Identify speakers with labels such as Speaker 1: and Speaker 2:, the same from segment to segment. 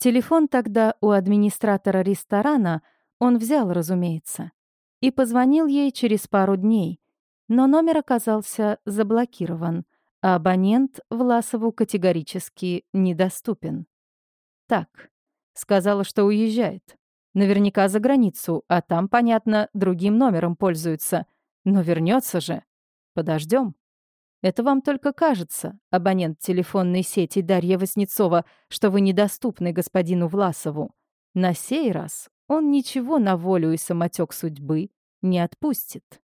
Speaker 1: Телефон тогда у администратора ресторана он взял, разумеется, и позвонил ей через пару дней, но номер оказался заблокирован, а абонент Власову категорически недоступен. Так, сказала, что уезжает. Наверняка за границу, а там, понятно, другим номером пользуются. Но вернется же. Подождем. Это вам только кажется, абонент телефонной сети Дарья Васнецова, что вы недоступны господину Власову. На сей раз он ничего на волю и самотек судьбы не отпустит.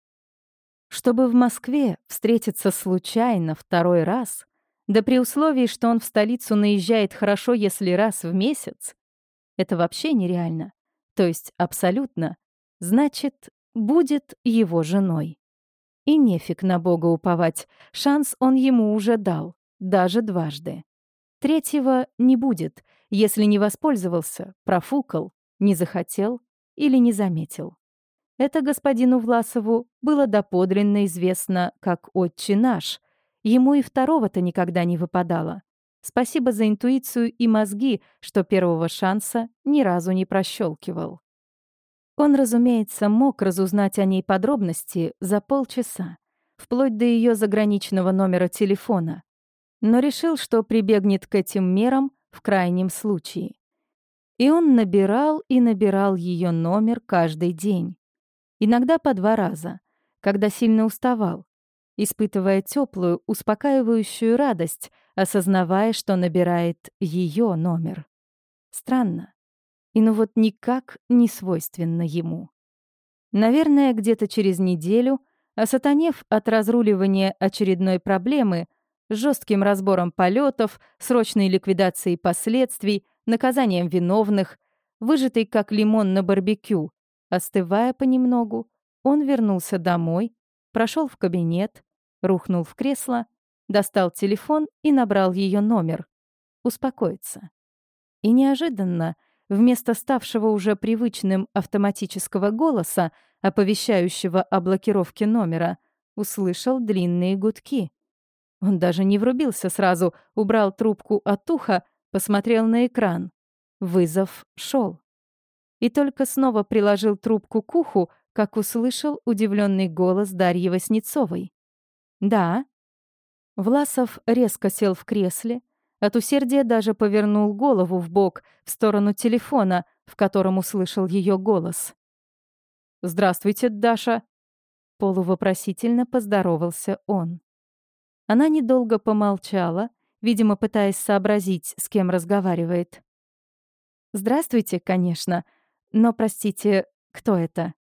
Speaker 1: Чтобы в Москве встретиться случайно второй раз, да при условии, что он в столицу наезжает хорошо, если раз в месяц, это вообще нереально. То есть абсолютно. Значит, будет его женой. И нефиг на Бога уповать, шанс он ему уже дал, даже дважды. Третьего не будет, если не воспользовался, профукал, не захотел или не заметил. Это господину Власову было доподлинно известно как «Отче наш». Ему и второго-то никогда не выпадало. Спасибо за интуицию и мозги, что первого шанса ни разу не прощелкивал. Он, разумеется, мог разузнать о ней подробности за полчаса, вплоть до ее заграничного номера телефона, но решил, что прибегнет к этим мерам в крайнем случае. И он набирал и набирал ее номер каждый день иногда по два раза, когда сильно уставал, испытывая теплую, успокаивающую радость, осознавая, что набирает ее номер. Странно. И ну вот никак не свойственно ему. Наверное, где-то через неделю, осатанев от разруливания очередной проблемы, жестким разбором полетов, срочной ликвидацией последствий, наказанием виновных, выжатый как лимон на барбекю, Остывая понемногу, он вернулся домой, прошел в кабинет, рухнул в кресло, достал телефон и набрал ее номер. Успокоиться. И неожиданно, вместо ставшего уже привычным автоматического голоса, оповещающего о блокировке номера, услышал длинные гудки. Он даже не врубился сразу, убрал трубку от уха, посмотрел на экран. Вызов шел и только снова приложил трубку к уху, как услышал удивленный голос Дарьи Васнецовой. «Да». Власов резко сел в кресле, от усердия даже повернул голову в бок в сторону телефона, в котором услышал ее голос. «Здравствуйте, Даша!» Полувопросительно поздоровался он. Она недолго помолчала, видимо, пытаясь сообразить, с кем разговаривает. «Здравствуйте, конечно», но, простите, кто это?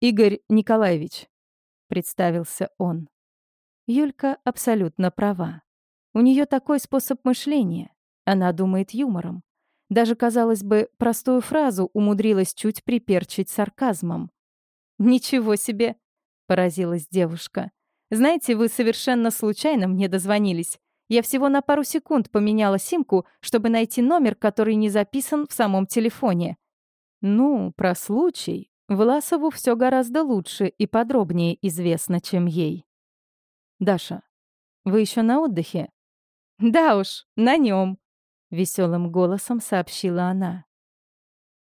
Speaker 1: Игорь Николаевич, представился он. Юлька абсолютно права. У нее такой способ мышления. Она думает юмором. Даже, казалось бы, простую фразу умудрилась чуть приперчить сарказмом. «Ничего себе!» — поразилась девушка. «Знаете, вы совершенно случайно мне дозвонились. Я всего на пару секунд поменяла симку, чтобы найти номер, который не записан в самом телефоне. Ну, про случай Власову все гораздо лучше и подробнее известно, чем ей. «Даша, вы еще на отдыхе?» «Да уж, на нем, веселым голосом сообщила она.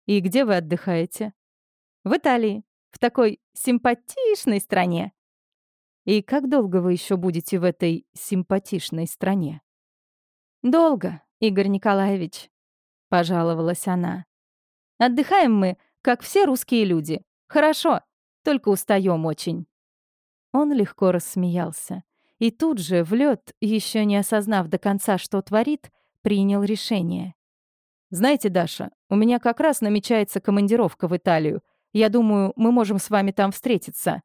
Speaker 1: «И где вы отдыхаете?» «В Италии, в такой симпатичной стране». «И как долго вы еще будете в этой симпатичной стране?» «Долго, Игорь Николаевич», — пожаловалась она. Отдыхаем мы, как все русские люди. Хорошо, только устаем очень». Он легко рассмеялся. И тут же, в лед, еще не осознав до конца, что творит, принял решение. «Знаете, Даша, у меня как раз намечается командировка в Италию. Я думаю, мы можем с вами там встретиться».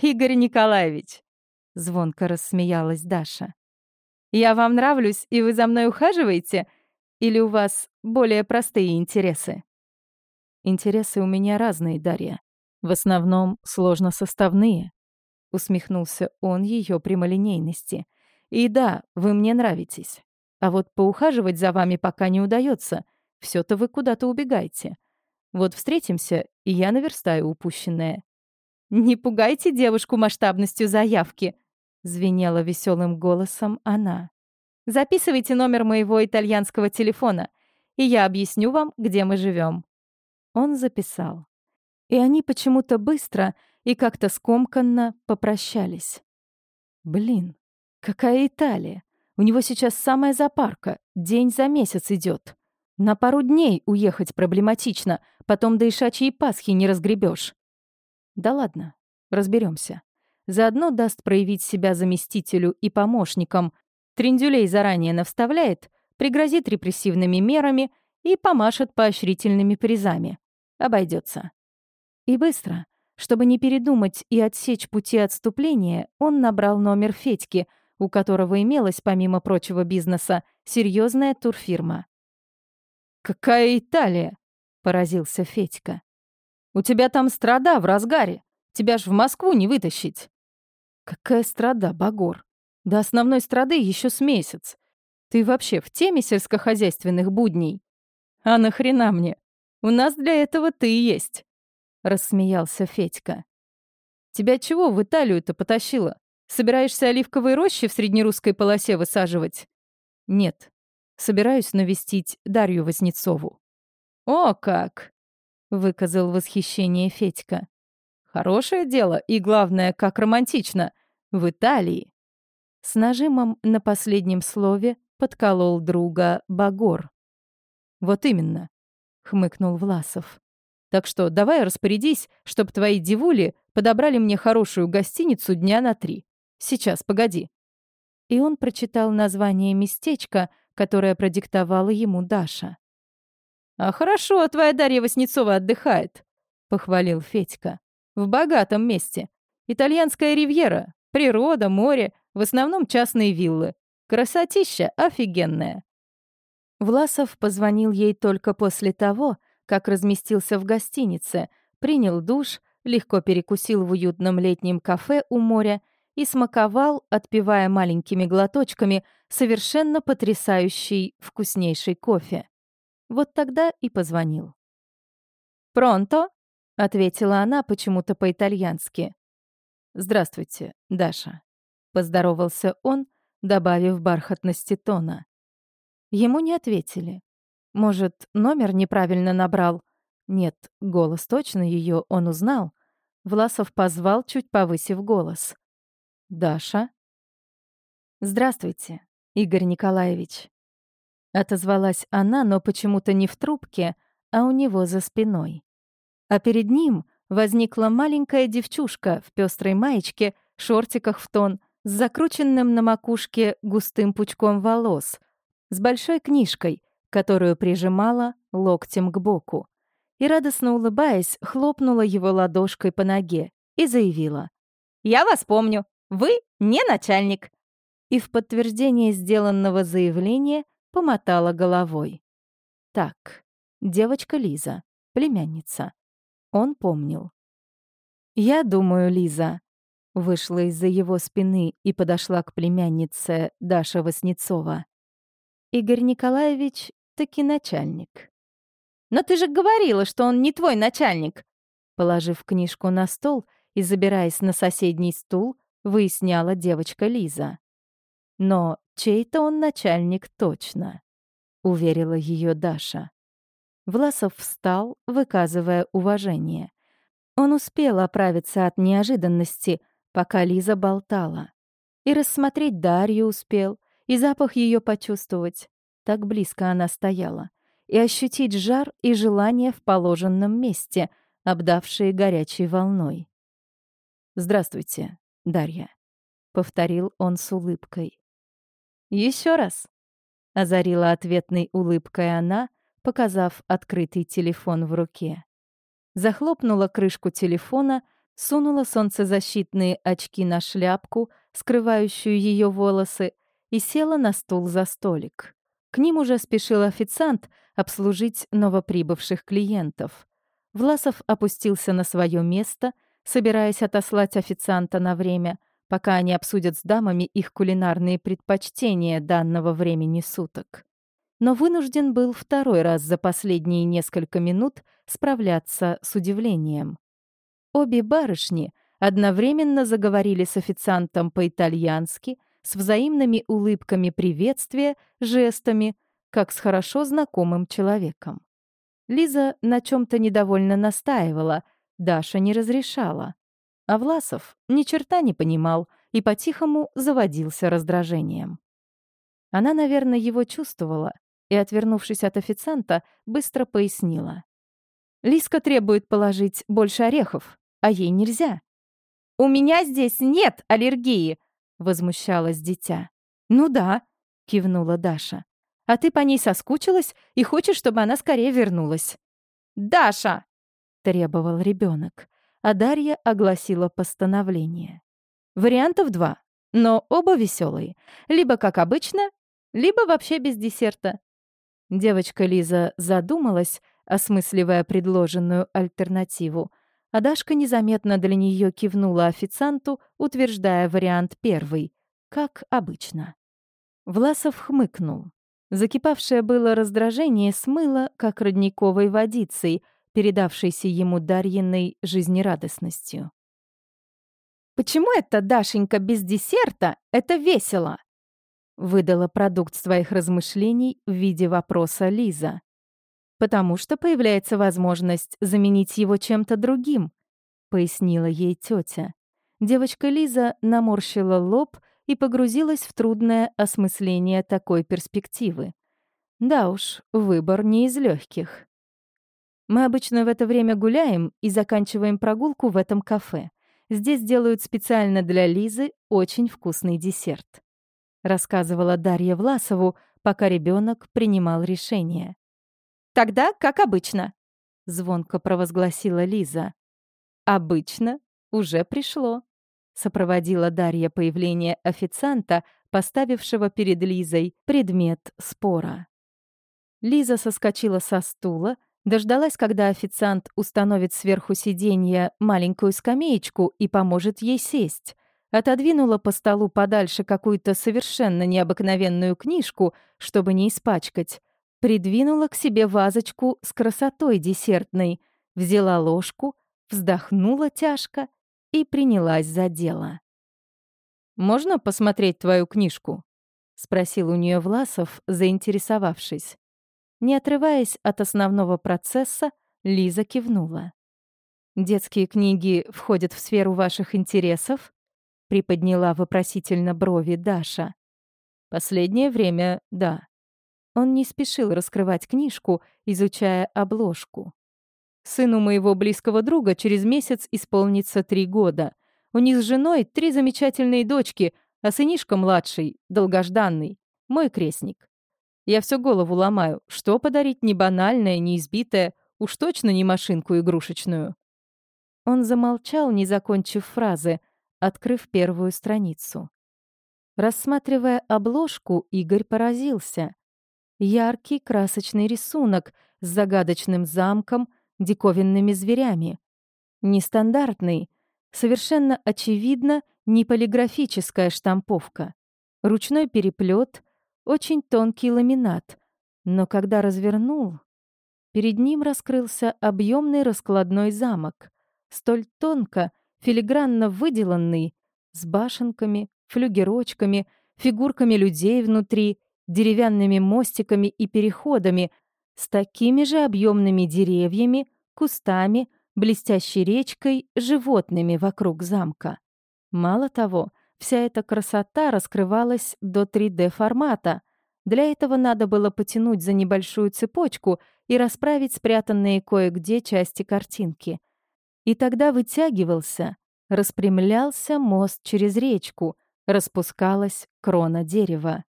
Speaker 1: «Игорь Николаевич!» — звонко рассмеялась Даша. «Я вам нравлюсь, и вы за мной ухаживаете? Или у вас более простые интересы?» Интересы у меня разные, Дарья. В основном сложно составные. Усмехнулся он ее прямолинейности. И да, вы мне нравитесь. А вот поухаживать за вами пока не удается. все то вы куда-то убегаете. Вот встретимся, и я наверстаю упущенное. «Не пугайте девушку масштабностью заявки», — звенела веселым голосом она. «Записывайте номер моего итальянского телефона. и я объясню вам, где мы живем. Он записал. И они почему-то быстро и как-то скомканно попрощались. Блин, какая Италия! У него сейчас самая запарка, день за месяц идет. На пару дней уехать проблематично, потом до Ишачьей Пасхи не разгребешь. Да ладно, разберемся. Заодно даст проявить себя заместителю и помощникам. Трендюлей заранее навставляет, пригрозит репрессивными мерами и помашет поощрительными призами. Обойдется. И быстро. Чтобы не передумать и отсечь пути отступления, он набрал номер Федьки, у которого имелась, помимо прочего бизнеса, серьезная турфирма. «Какая Италия?» — поразился Федька. «У тебя там страда в разгаре. Тебя ж в Москву не вытащить». «Какая страда, Багор? До основной страды еще с месяц. Ты вообще в теме сельскохозяйственных будней?» «А нахрена мне? У нас для этого ты и есть», — рассмеялся Федька. «Тебя чего в Италию-то потащило? Собираешься оливковые рощи в среднерусской полосе высаживать?» «Нет. Собираюсь навестить Дарью Вознецову». «О, как!» — выказал восхищение Федька. «Хорошее дело, и главное, как романтично. В Италии». С нажимом на последнем слове подколол друга Багор. «Вот именно», — хмыкнул Власов. «Так что давай распорядись, чтобы твои девули подобрали мне хорошую гостиницу дня на три. Сейчас, погоди». И он прочитал название местечка, которое продиктовала ему Даша. «А хорошо, твоя Дарья Васнецова отдыхает», — похвалил Федька. «В богатом месте. Итальянская ривьера, природа, море, в основном частные виллы. Красотища офигенная. Власов позвонил ей только после того, как разместился в гостинице, принял душ, легко перекусил в уютном летнем кафе у моря и смаковал, отпивая маленькими глоточками, совершенно потрясающий вкуснейший кофе. Вот тогда и позвонил. «Пронто?» — ответила она почему-то по-итальянски. «Здравствуйте, Даша», — поздоровался он, добавив бархатности тона. Ему не ответили. Может, номер неправильно набрал? Нет, голос точно ее он узнал. Власов позвал, чуть повысив голос. «Даша?» «Здравствуйте, Игорь Николаевич». Отозвалась она, но почему-то не в трубке, а у него за спиной. А перед ним возникла маленькая девчушка в пестрой маечке, шортиках в тон, с закрученным на макушке густым пучком волос, с большой книжкой, которую прижимала локтем к боку. И, радостно улыбаясь, хлопнула его ладошкой по ноге и заявила. «Я вас помню. Вы не начальник». И в подтверждение сделанного заявления помотала головой. Так, девочка Лиза, племянница. Он помнил. «Я думаю, Лиза, Вышла из-за его спины и подошла к племяннице Даша Васнецова. Игорь Николаевич таки начальник. «Но ты же говорила, что он не твой начальник!» Положив книжку на стол и забираясь на соседний стул, выясняла девочка Лиза. «Но чей-то он начальник точно», — уверила ее Даша. Власов встал, выказывая уважение. Он успел оправиться от неожиданности, пока Лиза болтала. И рассмотреть Дарью успел, и запах ее почувствовать. Так близко она стояла. И ощутить жар и желание в положенном месте, обдавшие горячей волной. «Здравствуйте, Дарья», — повторил он с улыбкой. Еще раз», — озарила ответной улыбкой она, показав открытый телефон в руке. Захлопнула крышку телефона — сунула солнцезащитные очки на шляпку, скрывающую ее волосы, и села на стул за столик. К ним уже спешил официант обслужить новоприбывших клиентов. Власов опустился на свое место, собираясь отослать официанта на время, пока они обсудят с дамами их кулинарные предпочтения данного времени суток. Но вынужден был второй раз за последние несколько минут справляться с удивлением. Обе барышни одновременно заговорили с официантом по-итальянски, с взаимными улыбками приветствия, жестами, как с хорошо знакомым человеком. Лиза на чем то недовольно настаивала, Даша не разрешала. А Власов ни черта не понимал и по-тихому заводился раздражением. Она, наверное, его чувствовала и, отвернувшись от официанта, быстро пояснила. «Лиска требует положить больше орехов, а ей нельзя». «У меня здесь нет аллергии!» — возмущалась дитя. «Ну да», — кивнула Даша. «А ты по ней соскучилась и хочешь, чтобы она скорее вернулась». «Даша!» — требовал ребенок, а Дарья огласила постановление. Вариантов два, но оба веселые. Либо как обычно, либо вообще без десерта. Девочка Лиза задумалась, осмысливая предложенную альтернативу, а Дашка незаметно для нее кивнула официанту, утверждая вариант первый, как обычно. Власов хмыкнул. Закипавшее было раздражение смыло, как родниковой водицей, передавшейся ему Дарьиной жизнерадостностью. «Почему это, Дашенька, без десерта? Это весело!» Выдала продукт своих размышлений в виде вопроса Лиза. «Потому что появляется возможность заменить его чем-то другим», пояснила ей тетя. Девочка Лиза наморщила лоб и погрузилась в трудное осмысление такой перспективы. Да уж, выбор не из легких. Мы обычно в это время гуляем и заканчиваем прогулку в этом кафе. Здесь делают специально для Лизы очень вкусный десерт рассказывала Дарья Власову, пока ребенок принимал решение. «Тогда как обычно», — звонко провозгласила Лиза. «Обычно уже пришло», — сопроводила Дарья появление официанта, поставившего перед Лизой предмет спора. Лиза соскочила со стула, дождалась, когда официант установит сверху сиденья маленькую скамеечку и поможет ей сесть, отодвинула по столу подальше какую-то совершенно необыкновенную книжку, чтобы не испачкать, придвинула к себе вазочку с красотой десертной, взяла ложку, вздохнула тяжко и принялась за дело. «Можно посмотреть твою книжку?» — спросил у нее Власов, заинтересовавшись. Не отрываясь от основного процесса, Лиза кивнула. «Детские книги входят в сферу ваших интересов?» приподняла вопросительно брови Даша. Последнее время — да. Он не спешил раскрывать книжку, изучая обложку. Сыну моего близкого друга через месяц исполнится три года. У них с женой три замечательные дочки, а сынишка младший, долгожданный, мой крестник. Я всю голову ломаю, что подарить не банальное, не избитое, уж точно не машинку игрушечную. Он замолчал, не закончив фразы, открыв первую страницу. Рассматривая обложку, Игорь поразился. Яркий красочный рисунок с загадочным замком, диковинными зверями. Нестандартный, совершенно очевидно, не полиграфическая штамповка. Ручной переплет, очень тонкий ламинат. Но когда развернул, перед ним раскрылся объемный раскладной замок, столь тонко, филигранно выделанный, с башенками, флюгерочками, фигурками людей внутри, деревянными мостиками и переходами, с такими же объемными деревьями, кустами, блестящей речкой, животными вокруг замка. Мало того, вся эта красота раскрывалась до 3D-формата. Для этого надо было потянуть за небольшую цепочку и расправить спрятанные кое-где части картинки — и тогда вытягивался, распрямлялся мост через речку, распускалась крона дерева.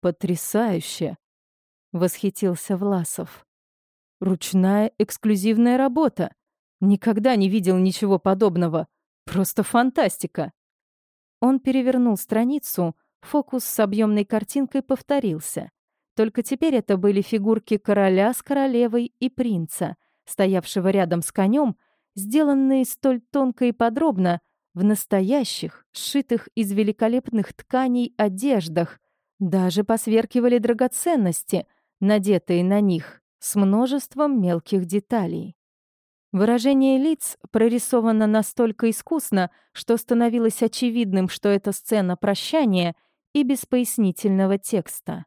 Speaker 1: «Потрясающе!» — восхитился Власов. «Ручная эксклюзивная работа. Никогда не видел ничего подобного. Просто фантастика!» Он перевернул страницу, фокус с объемной картинкой повторился. Только теперь это были фигурки короля с королевой и принца, стоявшего рядом с конем сделанные столь тонко и подробно, в настоящих, сшитых из великолепных тканей одеждах, даже посверкивали драгоценности, надетые на них, с множеством мелких деталей. Выражение лиц прорисовано настолько искусно, что становилось очевидным, что это сцена прощания и без пояснительного текста.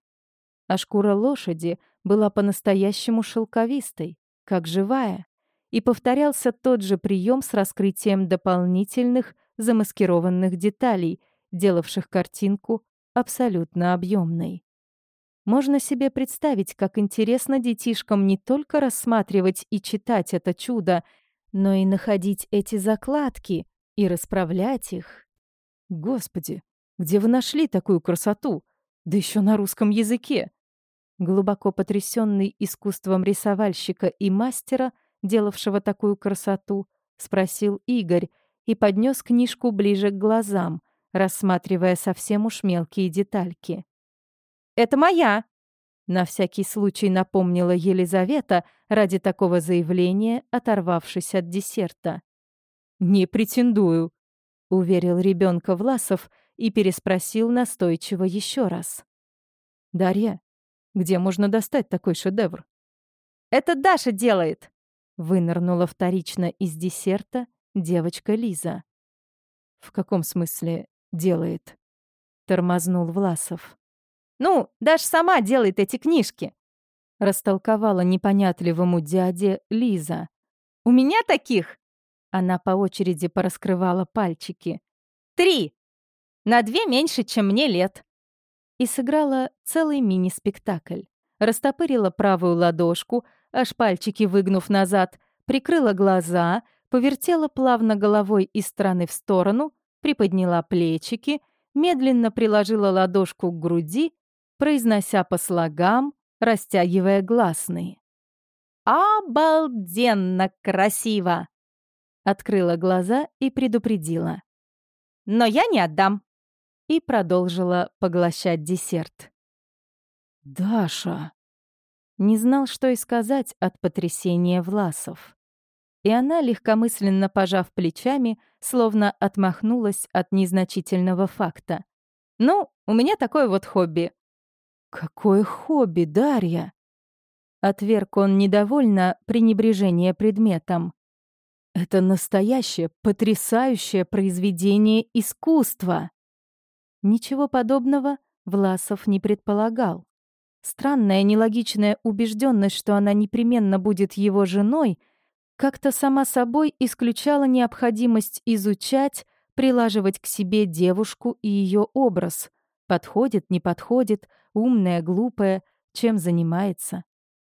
Speaker 1: а шкура лошади была по-настоящему шелковистой, как живая, и повторялся тот же прием с раскрытием дополнительных замаскированных деталей, делавших картинку абсолютно объемной. Можно себе представить, как интересно детишкам не только рассматривать и читать это чудо, но и находить эти закладки и расправлять их. Господи, где вы нашли такую красоту? Да еще на русском языке. Глубоко потрясенный искусством рисовальщика и мастера, делавшего такую красоту, спросил Игорь и поднес книжку ближе к глазам, рассматривая совсем уж мелкие детальки. «Это моя!» На всякий случай напомнила Елизавета ради такого заявления, оторвавшись от десерта. «Не претендую», — уверил ребенка Власов и переспросил настойчиво еще раз. «Дарья, где можно достать такой шедевр?» «Это Даша делает!» — вынырнула вторично из десерта девочка Лиза. «В каком смысле делает?» — тормознул Власов. «Ну, Даша сама делает эти книжки!» — растолковала непонятливому дяде Лиза. «У меня таких!» Она по очереди пораскрывала пальчики. «Три! На две меньше, чем мне лет!» И сыграла целый мини-спектакль. Растопырила правую ладошку, аж пальчики выгнув назад, прикрыла глаза, повертела плавно головой из стороны в сторону, приподняла плечики, медленно приложила ладошку к груди, произнося по слогам, растягивая гласные. «Обалденно красиво!» Открыла глаза и предупредила. «Но я не отдам!» И продолжила поглощать десерт. «Даша!» Не знал, что и сказать от потрясения Власов и она, легкомысленно пожав плечами, словно отмахнулась от незначительного факта. «Ну, у меня такое вот хобби». «Какое хобби, Дарья?» Отверг он недовольно пренебрежение предметом. «Это настоящее, потрясающее произведение искусства!» Ничего подобного Власов не предполагал. Странная нелогичная убежденность, что она непременно будет его женой — как-то сама собой исключала необходимость изучать, прилаживать к себе девушку и ее образ. Подходит, не подходит, умная, глупая, чем занимается.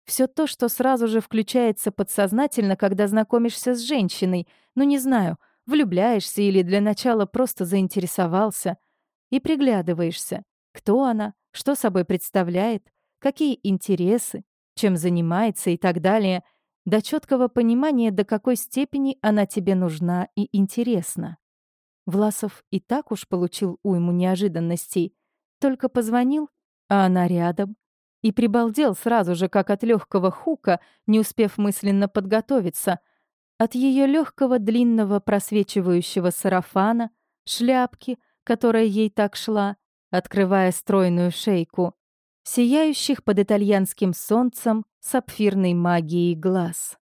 Speaker 1: Все то, что сразу же включается подсознательно, когда знакомишься с женщиной, ну не знаю, влюбляешься или для начала просто заинтересовался, и приглядываешься, кто она, что собой представляет, какие интересы, чем занимается и так далее — до четкого понимания, до какой степени она тебе нужна и интересна. Власов и так уж получил уйму неожиданностей. Только позвонил, а она рядом. И прибалдел сразу же, как от легкого хука, не успев мысленно подготовиться. От ее легкого длинного просвечивающего сарафана, шляпки, которая ей так шла, открывая стройную шейку, сияющих под итальянским солнцем сапфирной магией глаз.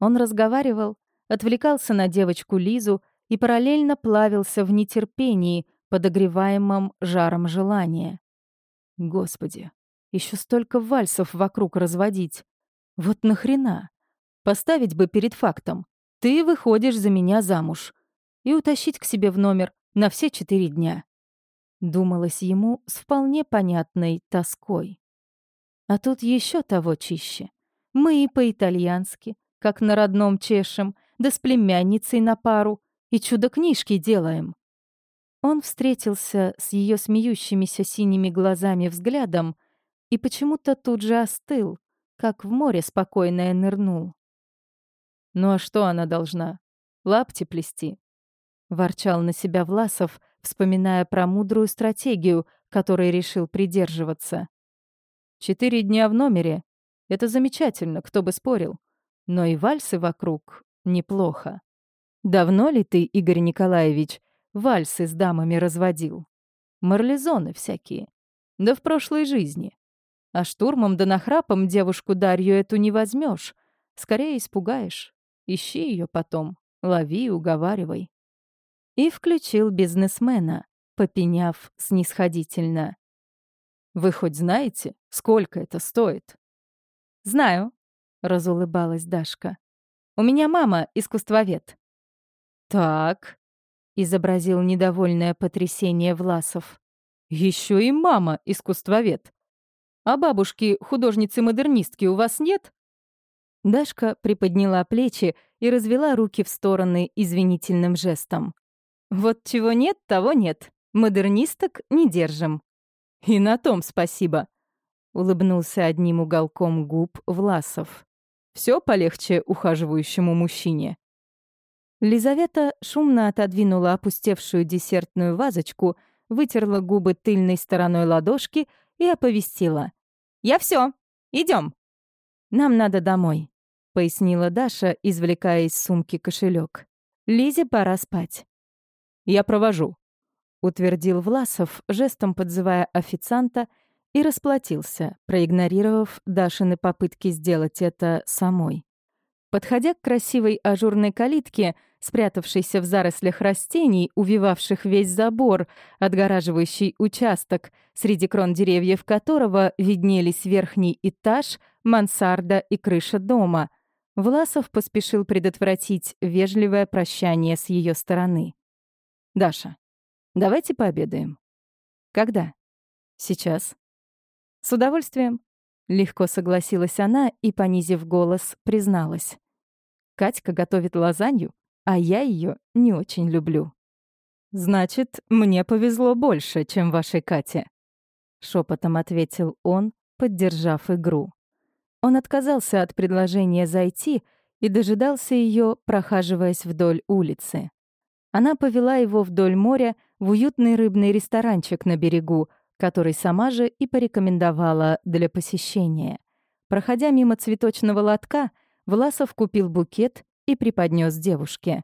Speaker 1: Он разговаривал, отвлекался на девочку Лизу и параллельно плавился в нетерпении, подогреваемом жаром желания. Господи, еще столько вальсов вокруг разводить. Вот нахрена? Поставить бы перед фактом. Ты выходишь за меня замуж. И утащить к себе в номер на все четыре дня. Думалось ему с вполне понятной тоской. А тут еще того чище. Мы и по-итальянски, как на родном чешем, да с племянницей на пару, и чудо-книжки делаем. Он встретился с ее смеющимися синими глазами взглядом и почему-то тут же остыл, как в море спокойное нырнул. «Ну а что она должна? Лапти плести?» — ворчал на себя Власов — вспоминая про мудрую стратегию, которой решил придерживаться. Четыре дня в номере — это замечательно, кто бы спорил. Но и вальсы вокруг неплохо. Давно ли ты, Игорь Николаевич, вальсы с дамами разводил? Марлезоны всякие. Да в прошлой жизни. А штурмом да нахрапом девушку Дарью эту не возьмешь. Скорее испугаешь. Ищи ее потом. Лови уговаривай и включил бизнесмена, попеняв снисходительно.
Speaker 2: Вы хоть знаете, сколько это стоит?»
Speaker 1: «Знаю», — разулыбалась Дашка. «У меня мама искусствовед».
Speaker 2: «Так», — изобразил недовольное потрясение Власов. Еще и мама искусствовед. А бабушки художницы-модернистки у вас нет?»
Speaker 1: Дашка приподняла плечи и развела руки в стороны извинительным жестом. «Вот чего нет, того нет. Модернисток не держим».
Speaker 2: «И на том спасибо», — улыбнулся одним уголком губ Власов. Все полегче ухаживающему мужчине».
Speaker 1: Лизавета шумно отодвинула опустевшую десертную вазочку, вытерла губы тыльной стороной ладошки и оповестила. «Я все, идем. «Нам надо домой», — пояснила Даша, извлекая из сумки кошелек. «Лизе пора спать».
Speaker 2: «Я провожу», —
Speaker 1: утвердил Власов, жестом подзывая официанта, и расплатился, проигнорировав Дашины попытки сделать это самой. Подходя к красивой ажурной калитке, спрятавшейся в зарослях растений, увивавших весь забор, отгораживающий участок, среди крон деревьев которого виднелись верхний этаж, мансарда и крыша дома, Власов поспешил предотвратить вежливое прощание с ее стороны.
Speaker 2: «Даша, давайте пообедаем».
Speaker 1: «Когда?»
Speaker 2: «Сейчас».
Speaker 1: «С удовольствием», — легко согласилась она и, понизив голос, призналась. «Катька готовит лазанью, а я ее не очень люблю».
Speaker 2: «Значит, мне повезло больше, чем вашей Кате», — шепотом ответил он, поддержав игру.
Speaker 1: Он отказался от предложения зайти и дожидался ее, прохаживаясь вдоль улицы. Она повела его вдоль моря в уютный рыбный ресторанчик на берегу, который сама же и порекомендовала для посещения. Проходя мимо цветочного лотка, Власов купил букет и преподнес девушке.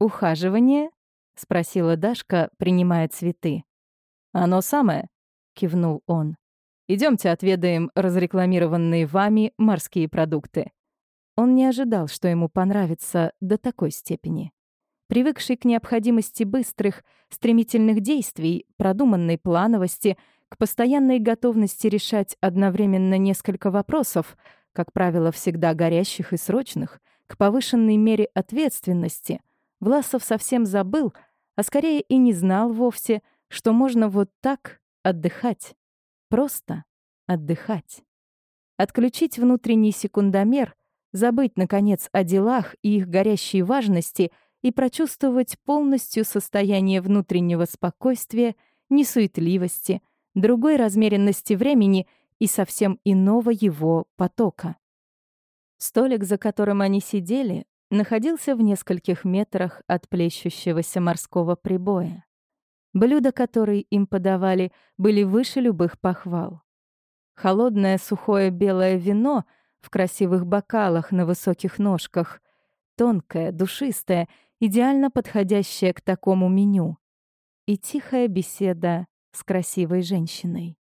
Speaker 1: «Ухаживание?» — спросила Дашка, принимая цветы.
Speaker 2: «Оно самое», — кивнул он. Идемте отведаем разрекламированные вами морские продукты».
Speaker 1: Он не ожидал, что ему понравится до такой степени. Привыкший к необходимости быстрых, стремительных действий, продуманной плановости, к постоянной готовности решать одновременно несколько вопросов, как правило, всегда горящих и срочных, к повышенной мере ответственности, Власов совсем забыл, а скорее и не знал вовсе, что можно вот так отдыхать. Просто отдыхать. Отключить внутренний секундомер, забыть, наконец, о делах и их горящей важности и прочувствовать полностью состояние внутреннего спокойствия, несуетливости, другой размеренности времени и совсем иного его потока. Столик, за которым они сидели, находился в нескольких метрах от плещущегося морского прибоя. Блюда, которые им подавали, были выше любых похвал. Холодное сухое белое вино в красивых бокалах на высоких ножках, тонкое, душистое, идеально подходящее к такому меню. И тихая беседа с красивой женщиной.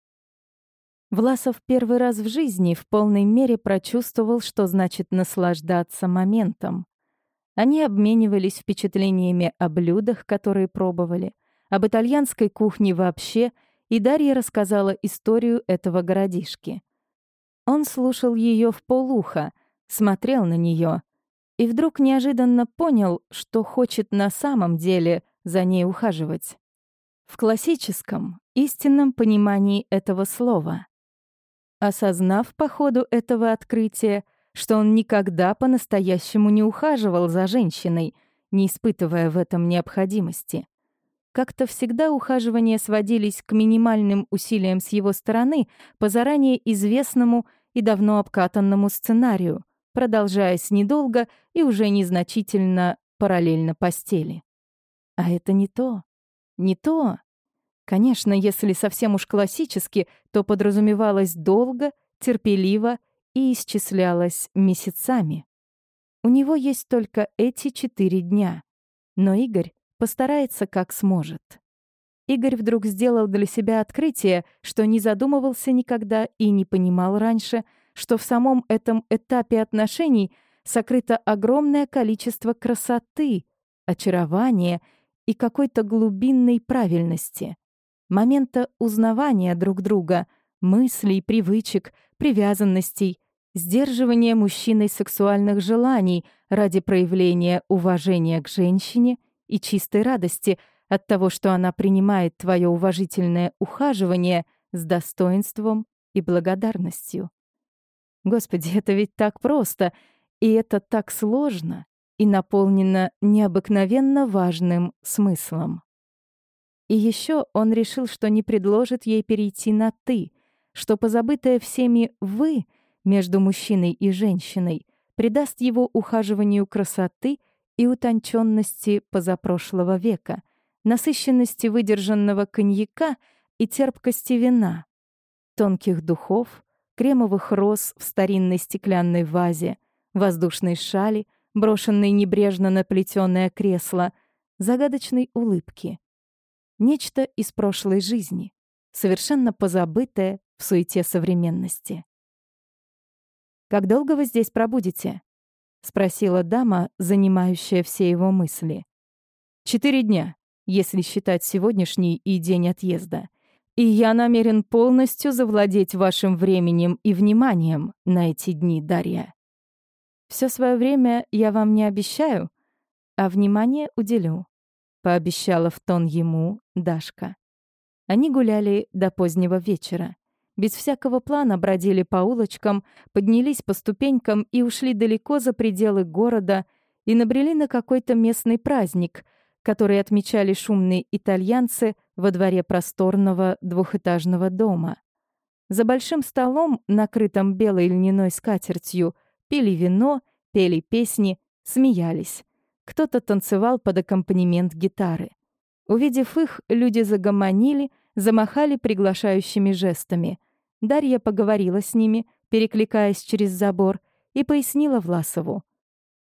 Speaker 1: Власов первый раз в жизни в полной мере прочувствовал, что значит наслаждаться моментом. Они обменивались впечатлениями о блюдах, которые пробовали, об итальянской кухне вообще, и Дарья рассказала историю этого городишки. Он слушал ее в полухо, смотрел на нее и вдруг неожиданно понял, что хочет на самом деле за ней ухаживать. В классическом, истинном понимании этого слова осознав по ходу этого открытия, что он никогда по-настоящему не ухаживал за женщиной, не испытывая в этом необходимости. Как-то всегда ухаживания сводились к минимальным усилиям с его стороны по заранее известному и давно обкатанному сценарию, продолжаясь недолго и уже незначительно параллельно постели. А это не то. Не то. Конечно, если совсем уж классически, то подразумевалось долго, терпеливо и исчислялось месяцами. У него есть только эти четыре дня. Но Игорь постарается как сможет. Игорь вдруг сделал для себя открытие, что не задумывался никогда и не понимал раньше, что в самом этом этапе отношений сокрыто огромное количество красоты, очарования и какой-то глубинной правильности. момента узнавания друг друга, мыслей, привычек, привязанностей, сдерживания мужчиной сексуальных желаний ради проявления уважения к женщине и чистой радости от того, что она принимает твое уважительное ухаживание с достоинством и благодарностью. Господи, это ведь так просто, и это так сложно и наполнено необыкновенно важным смыслом. И еще он решил, что не предложит ей перейти на «ты», что позабытое всеми «вы» между мужчиной и женщиной придаст его ухаживанию красоты и утонченности позапрошлого века, насыщенности выдержанного коньяка и терпкости вина, тонких духов, кремовых роз в старинной стеклянной вазе, воздушной шали, брошенной небрежно на плетёное кресло, загадочной улыбки. Нечто из прошлой жизни, совершенно позабытое в суете современности. «Как долго вы здесь пробудете?» — спросила дама, занимающая все его мысли. «Четыре дня, если считать сегодняшний и день отъезда и я намерен полностью завладеть вашим временем и вниманием на эти дни, Дарья. Все свое время я вам не обещаю, а внимание уделю», — пообещала в тон ему Дашка. Они гуляли до позднего вечера. Без всякого плана бродили по улочкам, поднялись по ступенькам и ушли далеко за пределы города и набрели на какой-то местный праздник, который отмечали шумные итальянцы во дворе просторного двухэтажного дома. За большим столом, накрытым белой льняной скатертью, пили вино, пели песни, смеялись. Кто-то танцевал под аккомпанемент гитары. Увидев их, люди загомонили, замахали приглашающими жестами. Дарья поговорила с ними, перекликаясь через забор, и пояснила Власову.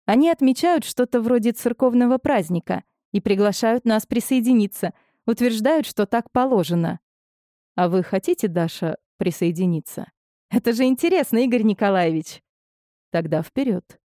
Speaker 1: «Они отмечают что-то вроде церковного праздника — и приглашают нас присоединиться, утверждают, что так положено. А вы хотите, Даша, присоединиться? Это же интересно, Игорь Николаевич. Тогда вперед.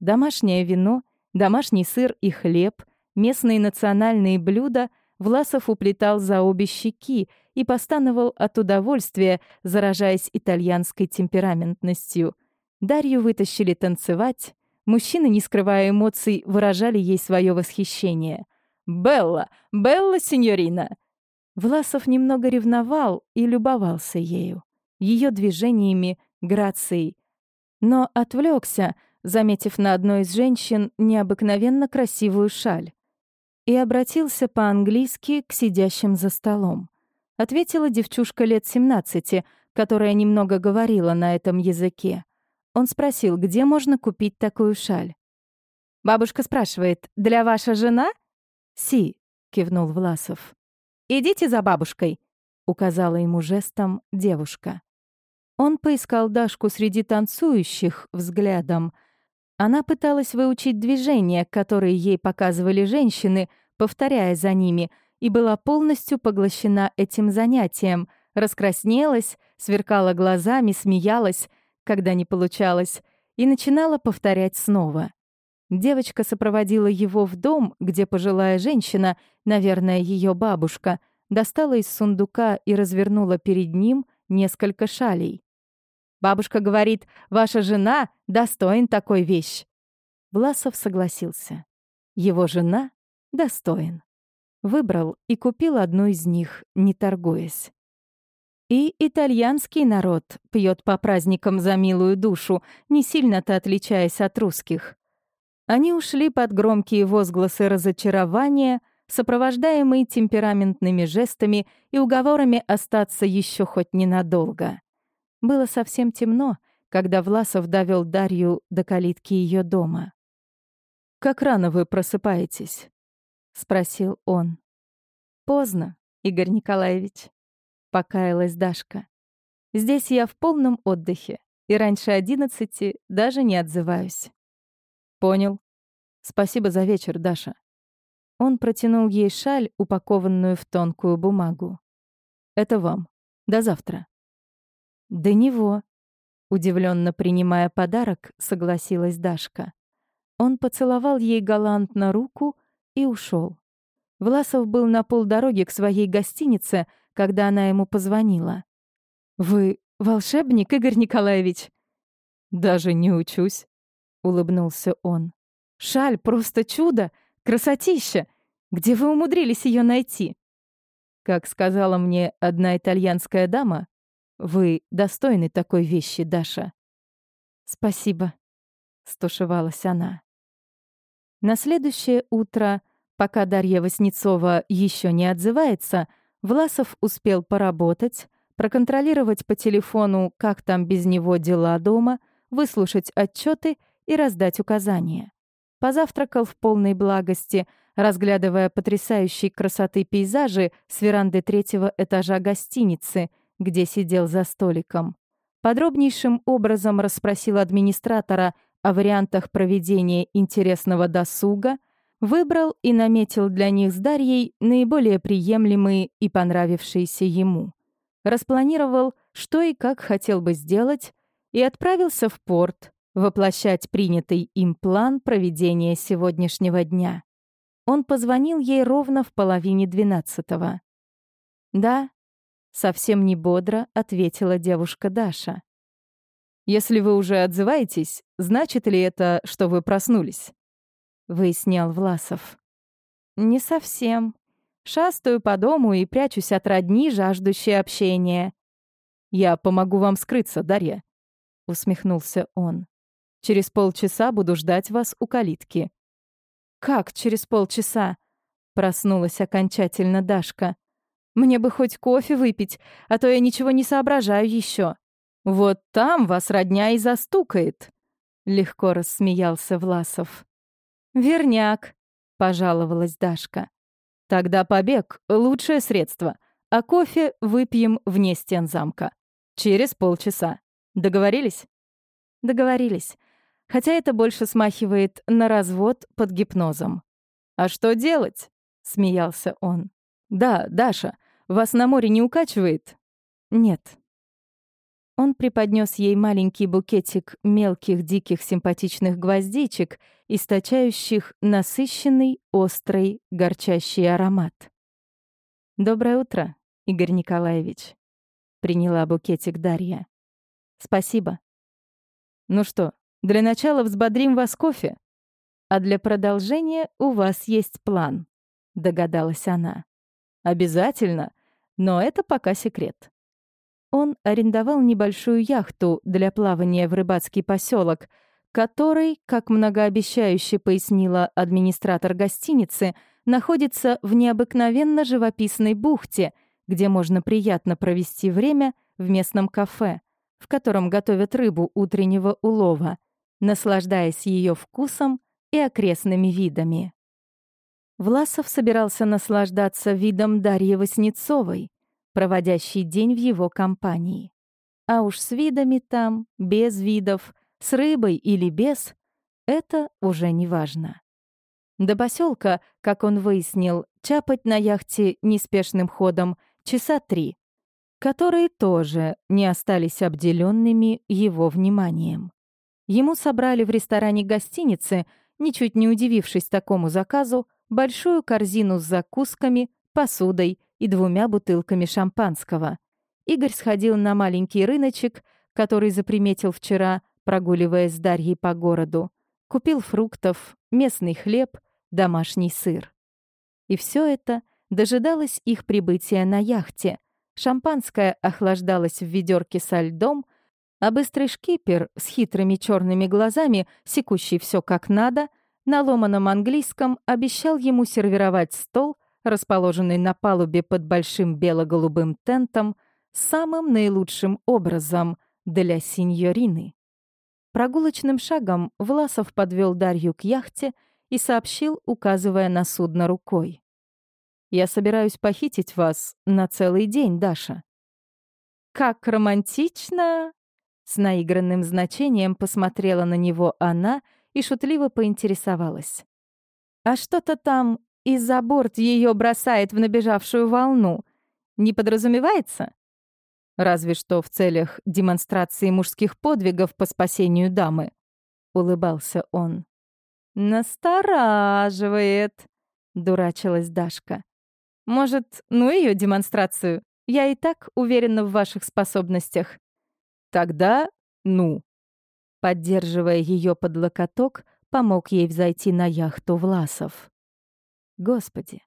Speaker 1: Домашнее вино, домашний сыр и хлеб, местные национальные блюда Власов уплетал за обе щеки и постановал от удовольствия, заражаясь итальянской темпераментностью. Дарью вытащили танцевать, Мужчины, не скрывая эмоций, выражали ей свое восхищение. «Белла! Белла, сеньорина!» Власов немного ревновал и любовался ею, ее движениями, грацией. Но отвлекся, заметив на одной из женщин необыкновенно красивую шаль. И обратился по-английски к сидящим за столом. Ответила девчушка лет 17, которая немного говорила на этом языке. Он спросил, где можно купить такую шаль. Бабушка спрашивает, «Для ваша жена?» «Си», — кивнул Власов. «Идите за бабушкой», — указала ему жестом девушка. Он поискал Дашку среди танцующих взглядом. Она пыталась выучить движения, которые ей показывали женщины, повторяя за ними, и была полностью поглощена этим занятием, раскраснелась, сверкала глазами, смеялась, когда не получалось, и начинала повторять снова. Девочка сопроводила его в дом, где пожилая женщина, наверное, ее бабушка, достала из сундука и развернула перед ним несколько шалей. «Бабушка говорит, ваша жена достоин такой вещь». Власов согласился. Его жена достоин. Выбрал и купил одну из них, не торгуясь. И итальянский народ пьет по праздникам за милую душу, не сильно-то отличаясь от русских. Они ушли под громкие возгласы разочарования, сопровождаемые темпераментными жестами и уговорами остаться еще хоть ненадолго. Было совсем темно, когда Власов довел Дарью до калитки ее дома. «Как рано вы просыпаетесь?» — спросил он. «Поздно, Игорь Николаевич» покаялась Дашка. Здесь я в полном отдыхе, и раньше одиннадцати даже не отзываюсь. Понял. Спасибо за вечер, Даша. Он протянул ей шаль, упакованную в тонкую бумагу. Это вам. До завтра. До него. Удивленно принимая подарок, согласилась Дашка. Он поцеловал ей галантно руку и ушел. Власов был на полдороги к своей гостинице, когда она ему позвонила. «Вы волшебник, Игорь Николаевич?»
Speaker 2: «Даже не учусь», — улыбнулся он.
Speaker 1: «Шаль просто чудо! Красотища! Где вы умудрились ее найти?»
Speaker 2: Как сказала мне одна итальянская дама, вы достойны такой вещи, Даша.
Speaker 1: Спасибо, стушевалась она. На следующее утро, пока Дарья Васнецова еще не отзывается, Власов успел поработать, проконтролировать по телефону, как там без него дела дома, выслушать отчеты и раздать указания. Позавтракал в полной благости, разглядывая потрясающей красоты пейзажи с веранды третьего этажа гостиницы, где сидел за столиком. Подробнейшим образом расспросил администратора о вариантах проведения интересного досуга, выбрал и наметил для них с Дарьей наиболее приемлемые и понравившиеся ему. Распланировал, что и как хотел бы сделать, и отправился в порт воплощать принятый им план проведения сегодняшнего дня. Он позвонил ей ровно в половине двенадцатого. «Да», — совсем не бодро ответила девушка Даша.
Speaker 2: «Если вы уже отзываетесь, значит ли это, что вы проснулись?»
Speaker 1: — выяснял Власов. «Не совсем. Шастаю по дому и прячусь от родни, жаждущей общения».
Speaker 2: «Я помогу вам скрыться, Дарья», — усмехнулся он. «Через полчаса буду ждать вас у калитки.
Speaker 1: «Как через полчаса?» — проснулась окончательно Дашка. «Мне бы хоть кофе выпить, а то я ничего не соображаю еще.
Speaker 2: «Вот там вас родня и застукает», — легко рассмеялся Власов.
Speaker 1: «Верняк», — пожаловалась Дашка.
Speaker 2: «Тогда побег — лучшее средство, а кофе выпьем вне стен замка. Через полчаса. Договорились?»
Speaker 1: «Договорились хотя это больше смахивает на развод под гипнозом.
Speaker 2: «А что делать?» — смеялся он. «Да, Даша, вас на море не укачивает?»
Speaker 1: «Нет». Он преподнес ей маленький букетик мелких диких симпатичных гвоздичек, источающих насыщенный, острый, горчащий аромат. «Доброе утро, Игорь Николаевич», — приняла букетик Дарья. «Спасибо».
Speaker 2: «Ну что, для начала взбодрим вас кофе.
Speaker 1: А для продолжения у вас есть план, догадалась она.
Speaker 2: Обязательно, но это пока секрет.
Speaker 1: Он арендовал небольшую яхту для плавания в рыбацкий поселок, который, как многообещающе пояснила администратор гостиницы, находится в необыкновенно живописной бухте, где можно приятно провести время в местном кафе, в котором готовят рыбу утреннего улова, наслаждаясь ее вкусом и окрестными видами. Власов собирался наслаждаться видом Дарьи Васнецовой, проводящей день в его компании. А уж с видами там, без видов, с рыбой или без, это уже не важно. До поселка, как он выяснил, чапать на яхте неспешным ходом часа три, которые тоже не остались обделенными его вниманием. Ему собрали в ресторане гостиницы, ничуть не удивившись такому заказу, большую корзину с закусками, посудой и двумя бутылками шампанского. Игорь сходил на маленький рыночек, который заприметил вчера, прогуливаясь с Дарьей по городу. Купил фруктов, местный хлеб, домашний сыр. И все это дожидалось их прибытия на яхте. Шампанское охлаждалось в ведерке со льдом — а быстрый шкипер с хитрыми черными глазами, секущий все как надо, на ломаном английском обещал ему сервировать стол, расположенный на палубе под большим бело-голубым тентом, самым наилучшим образом для сеньорины. Прогулочным шагом Власов подвел Дарью к яхте и сообщил, указывая на судно рукой. «Я собираюсь похитить вас на целый день, Даша». «Как романтично!» С наигранным значением посмотрела на него она и шутливо поинтересовалась. «А что-то там из-за борт ее бросает в набежавшую волну. Не подразумевается?» «Разве что в целях демонстрации мужских подвигов по спасению дамы», — улыбался он. «Настораживает», — дурачилась Дашка. «Может, ну ее демонстрацию? Я и так уверена в ваших способностях».
Speaker 2: «Тогда ну».
Speaker 1: Поддерживая ее под локоток, помог ей взойти на яхту Власов. Господи,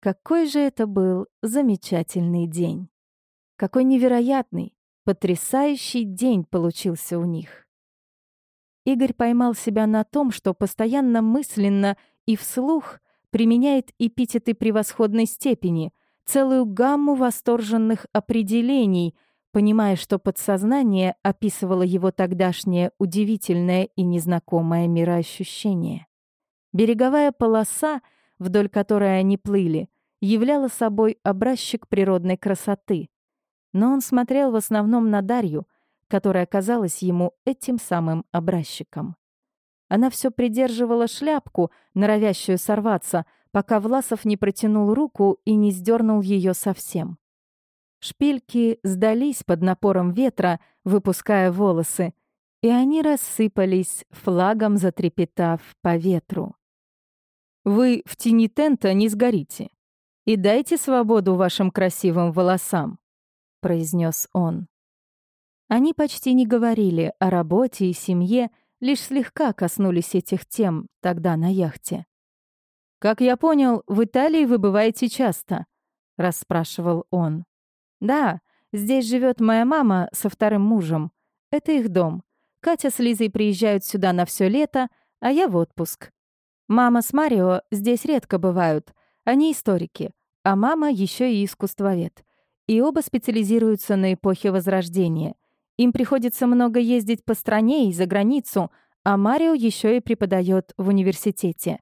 Speaker 1: какой же это был замечательный день! Какой невероятный, потрясающий день получился у них! Игорь поймал себя на том, что постоянно мысленно и вслух применяет эпитеты превосходной степени, целую гамму восторженных определений, понимая, что подсознание описывало его тогдашнее удивительное и незнакомое мироощущение. Береговая полоса, вдоль которой они плыли, являла собой образчик природной красоты. Но он смотрел в основном на Дарью, которая казалась ему этим самым образчиком. Она все придерживала шляпку, норовящую сорваться, пока Власов не протянул руку и не сдернул ее совсем. Шпильки сдались под напором ветра, выпуская волосы, и они рассыпались, флагом затрепетав по ветру.
Speaker 2: «Вы в тени тента не сгорите и дайте свободу вашим красивым волосам», — произнес он.
Speaker 1: Они почти не говорили о работе и семье, лишь слегка коснулись этих тем тогда на яхте.
Speaker 2: «Как я понял, в Италии вы бываете часто», — расспрашивал он.
Speaker 1: «Да, здесь живет моя мама со вторым мужем. Это их дом. Катя с Лизой приезжают сюда на все лето, а я в отпуск. Мама с Марио здесь редко бывают. Они историки, а мама еще и искусствовед. И оба специализируются на эпохе Возрождения. Им приходится много ездить по стране и за границу, а Марио еще и преподает в университете.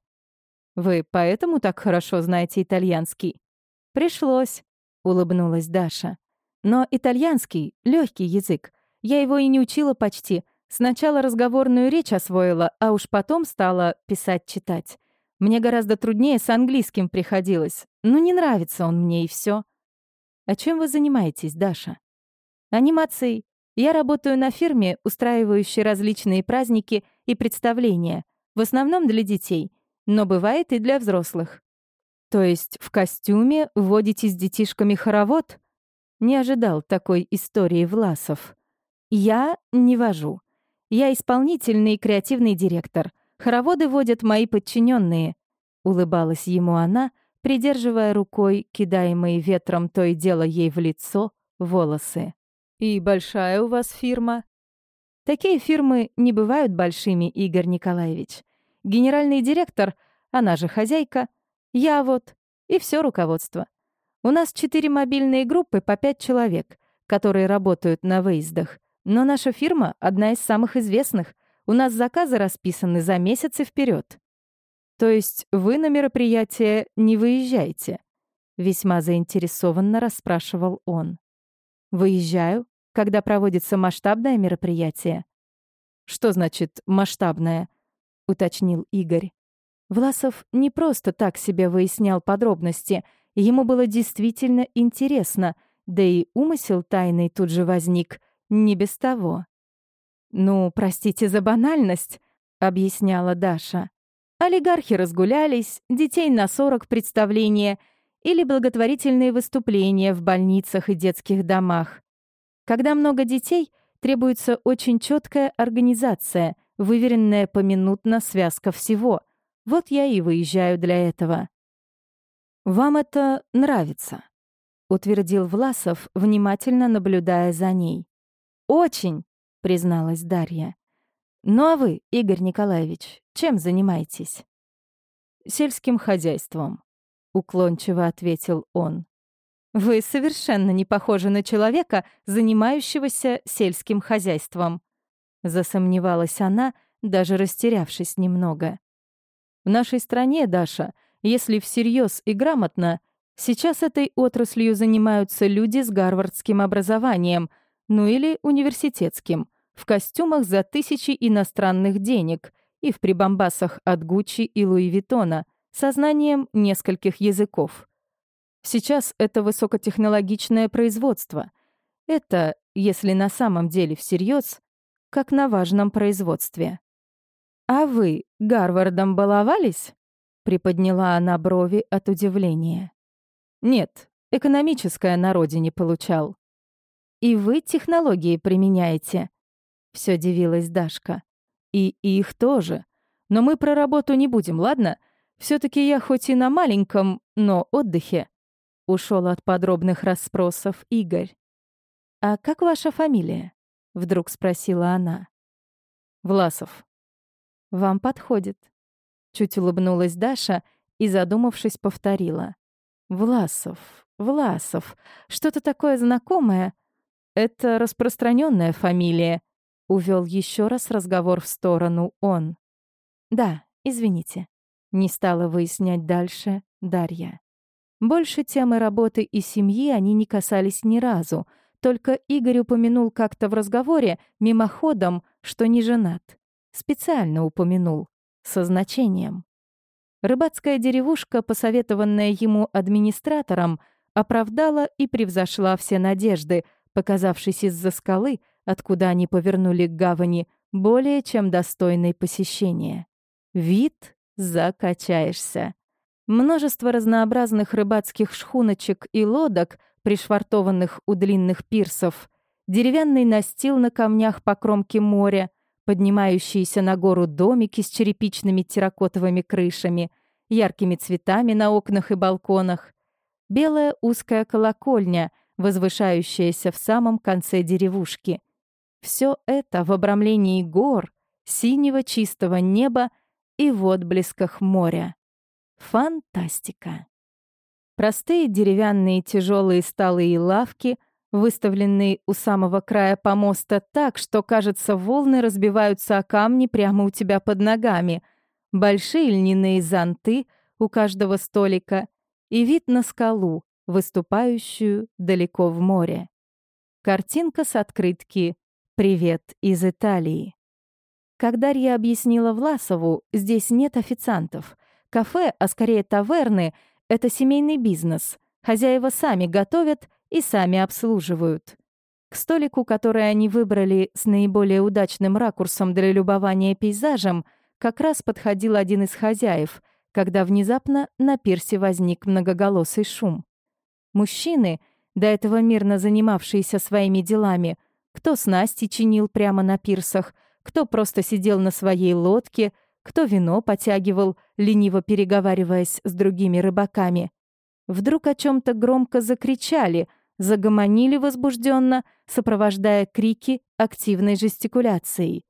Speaker 2: Вы поэтому так хорошо знаете итальянский?
Speaker 1: Пришлось. — улыбнулась Даша. «Но итальянский — легкий язык. Я его и не учила почти. Сначала разговорную речь освоила, а уж потом стала писать-читать. Мне гораздо труднее с английским приходилось. Ну, не нравится он мне, и все. «А чем вы занимаетесь, Даша?» «Анимацией. Я работаю на фирме, устраивающей различные праздники и представления, в основном для детей, но бывает и для взрослых.
Speaker 2: То есть в костюме водите с детишками хоровод?
Speaker 1: Не ожидал такой истории Власов. Я не вожу. Я исполнительный и креативный директор. Хороводы водят мои подчиненные. Улыбалась ему она, придерживая рукой, кидаемые ветром то и дело ей в лицо, волосы.
Speaker 2: «И большая у вас фирма?»
Speaker 1: «Такие фирмы не бывают большими, Игорь Николаевич. Генеральный директор, она же хозяйка — я вот. И все руководство. У нас четыре мобильные группы по пять человек, которые работают на выездах. Но наша фирма — одна из самых известных. У нас заказы расписаны за месяцы вперед.
Speaker 2: То есть вы на мероприятие не выезжаете?
Speaker 1: Весьма заинтересованно расспрашивал он. Выезжаю, когда проводится масштабное мероприятие.
Speaker 2: Что значит масштабное? уточнил Игорь.
Speaker 1: Власов не просто так себе выяснял подробности, ему было действительно интересно, да и умысел тайный тут же возник, не без того. «Ну, простите за банальность», — объясняла Даша. «Олигархи разгулялись, детей на 40 представления или благотворительные выступления в больницах и детских домах. Когда много детей, требуется очень четкая организация, выверенная поминутно связка всего — вот я и выезжаю для этого». «Вам это нравится?» — утвердил Власов, внимательно наблюдая за ней. «Очень», — призналась Дарья. «Ну а вы, Игорь Николаевич, чем занимаетесь?»
Speaker 2: «Сельским хозяйством», — уклончиво ответил он.
Speaker 1: «Вы совершенно не похожи на человека, занимающегося сельским хозяйством», — засомневалась она, даже растерявшись немного.
Speaker 2: В нашей стране, Даша, если всерьез и грамотно, сейчас этой отраслью занимаются люди с гарвардским образованием, ну или университетским, в костюмах за тысячи иностранных денег и в прибамбасах от Гуччи и Луи Виттона, со знанием нескольких языков. Сейчас это высокотехнологичное производство. Это, если на самом деле всерьез, как на важном производстве.
Speaker 1: «А вы Гарвардом баловались?»
Speaker 2: Приподняла она брови от удивления. «Нет, экономическое на родине получал». «И вы технологии применяете?» Все дивилась Дашка. «И их тоже. Но мы про работу не будем, ладно? все таки я хоть и на маленьком, но отдыхе». Ушел от подробных расспросов Игорь. «А как ваша фамилия?» — вдруг спросила она. «Власов». «Вам подходит». Чуть улыбнулась Даша и, задумавшись, повторила. «Власов, Власов, что-то такое знакомое. Это распространенная фамилия», — увел еще раз разговор в сторону он. «Да, извините», — не стала выяснять дальше Дарья. Больше темы работы и семьи они не касались ни разу, только Игорь упомянул как-то в разговоре мимоходом, что не женат. Специально упомянул, со значением. Рыбацкая деревушка, посоветованная ему администратором, оправдала и превзошла все надежды, показавшись из-за скалы, откуда они повернули к гавани, более чем достойной посещения. Вид закачаешься. Множество разнообразных рыбацких шхуночек и лодок, пришвартованных у длинных пирсов, деревянный настил на камнях по кромке моря — поднимающиеся на гору домики с черепичными терракотовыми крышами, яркими цветами на окнах и балконах, белая узкая колокольня, возвышающаяся в самом конце деревушки. Все это в обрамлении гор, синего чистого неба и в отблесках моря. Фантастика! Простые деревянные тяжелые столы и лавки — выставленный у самого края помоста так, что, кажется, волны разбиваются о камни прямо у тебя под ногами, большие льняные зонты у каждого столика и вид на скалу, выступающую далеко в море. Картинка с открытки «Привет из Италии». Как Дарья объяснила Власову, здесь нет официантов. Кафе, а скорее таверны — это семейный бизнес. Хозяева сами готовят и сами обслуживают. К столику, который они выбрали с наиболее удачным ракурсом для любования пейзажем, как раз подходил один из хозяев, когда внезапно на пирсе возник многоголосый шум. Мужчины, до этого мирно занимавшиеся своими делами, кто снасти чинил прямо на пирсах, кто просто сидел на своей лодке, кто вино потягивал, лениво переговариваясь с другими рыбаками. Вдруг о чем то громко закричали — загомонили возбужденно, сопровождая крики активной жестикуляцией.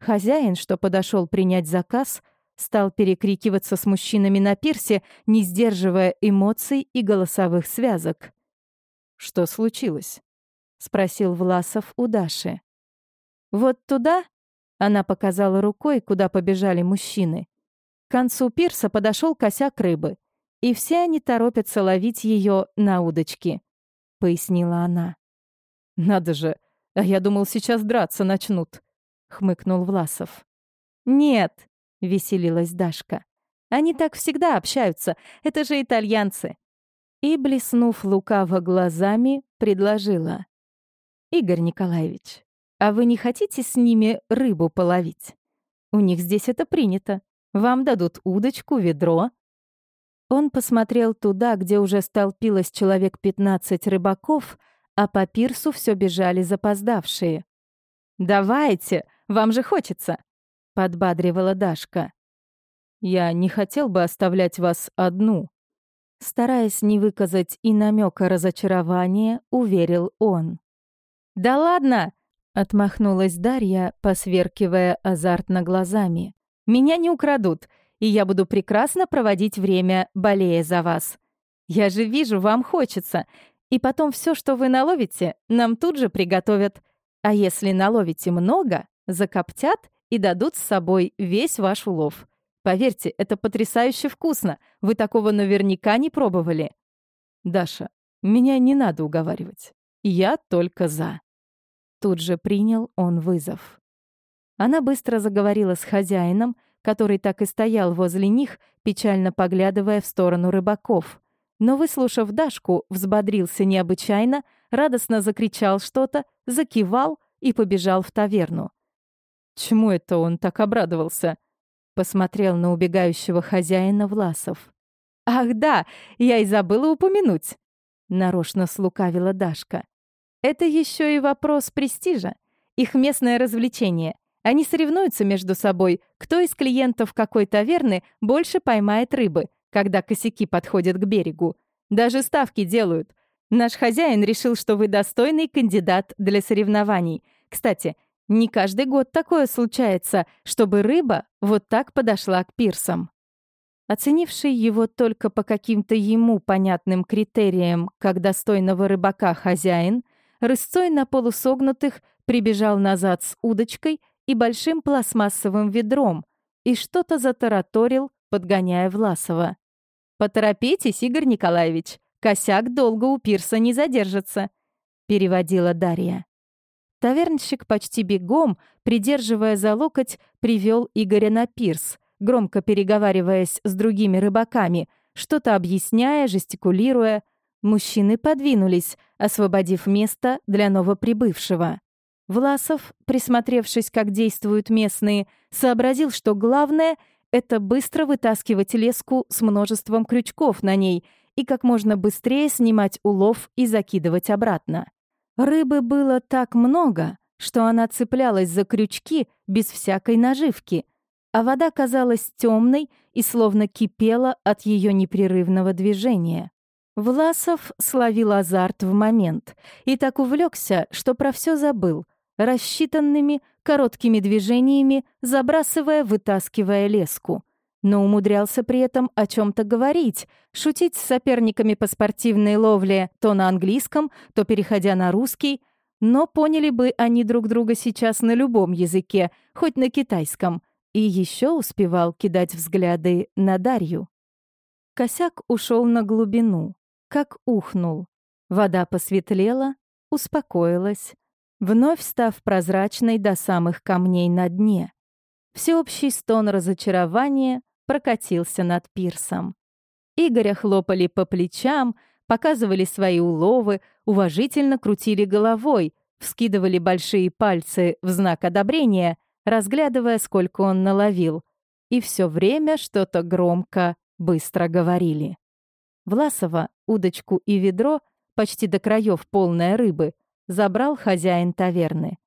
Speaker 2: Хозяин, что подошел принять заказ, стал перекрикиваться с мужчинами на пирсе, не сдерживая эмоций и голосовых связок. «Что случилось?» — спросил Власов у Даши. «Вот туда?» — она показала рукой, куда побежали мужчины. К концу пирса подошел косяк рыбы, и все они торопятся ловить ее на удочки пояснила она. «Надо же, а я думал, сейчас драться начнут», — хмыкнул Власов. «Нет», — веселилась Дашка. «Они так всегда общаются, это же итальянцы». И, блеснув лукаво глазами, предложила. «Игорь Николаевич, а вы не хотите с ними рыбу половить? У них здесь это принято. Вам дадут удочку, ведро, он посмотрел туда, где уже столпилось человек 15 рыбаков, а по пирсу все бежали запоздавшие. «Давайте, вам же хочется!» — подбадривала Дашка. «Я не хотел бы оставлять вас одну», Стараясь не выказать и намека разочарования, уверил он. «Да ладно!» — отмахнулась Дарья, посверкивая азартно глазами. «Меня не украдут и я буду прекрасно проводить время, болея за вас. Я же вижу, вам хочется. И потом все, что вы наловите, нам тут же приготовят. А если наловите много, закоптят и дадут с собой весь ваш улов. Поверьте, это потрясающе вкусно. Вы такого наверняка не пробовали. Даша, меня не надо уговаривать. Я только за. Тут же принял он вызов. Она быстро заговорила с хозяином, который так и стоял возле них, печально поглядывая в сторону рыбаков. Но, выслушав Дашку, взбодрился необычайно, радостно закричал что-то, закивал и побежал в таверну. Чему это он так обрадовался?
Speaker 1: посмотрел на убегающего хозяина Власов. «Ах да, я и забыла упомянуть!» Нарочно слукавила Дашка. «Это еще и вопрос престижа. Их местное развлечение. Они соревнуются между собой, кто из клиентов какой таверны больше поймает рыбы, когда косяки подходят к берегу. Даже ставки делают. Наш хозяин решил, что вы достойный кандидат для соревнований. Кстати, не каждый год такое случается, чтобы рыба вот так подошла к пирсам. Оценивший его только по каким-то ему понятным критериям, как достойного рыбака хозяин, рысцой на полусогнутых прибежал назад с удочкой и большим пластмассовым ведром и что-то затараторил, подгоняя Власова. «Поторопитесь, Игорь Николаевич, косяк долго у пирса не задержится», — переводила Дарья. Тавернщик почти бегом, придерживая за локоть, привел Игоря на пирс, громко переговариваясь с другими рыбаками, что-то объясняя, жестикулируя. Мужчины подвинулись, освободив место для новоприбывшего. Власов, присмотревшись, как действуют местные, сообразил, что главное — это быстро вытаскивать леску с множеством крючков на ней и как можно быстрее снимать улов и закидывать обратно. Рыбы было так много, что она цеплялась за крючки без всякой наживки, а вода казалась темной и словно кипела от ее непрерывного движения. Власов словил азарт в момент и так увлекся, что про все забыл, рассчитанными короткими движениями забрасывая, вытаскивая леску — но умудрялся при этом о чем-то говорить, шутить с соперниками по спортивной ловле то на английском, то переходя на русский, но поняли бы они друг друга сейчас на любом языке, хоть на китайском, и еще успевал кидать взгляды на Дарью. Косяк ушел на глубину, как ухнул. Вода посветлела, успокоилась, вновь став прозрачной до самых камней на дне. Всеобщий стон разочарования прокатился над пирсом. Игоря хлопали по плечам, показывали свои уловы, уважительно крутили головой, вскидывали большие пальцы в знак одобрения, разглядывая, сколько он наловил, и все время что-то громко, быстро говорили. Власова, удочку и ведро, почти до краев полная рыбы, забрал хозяин таверны.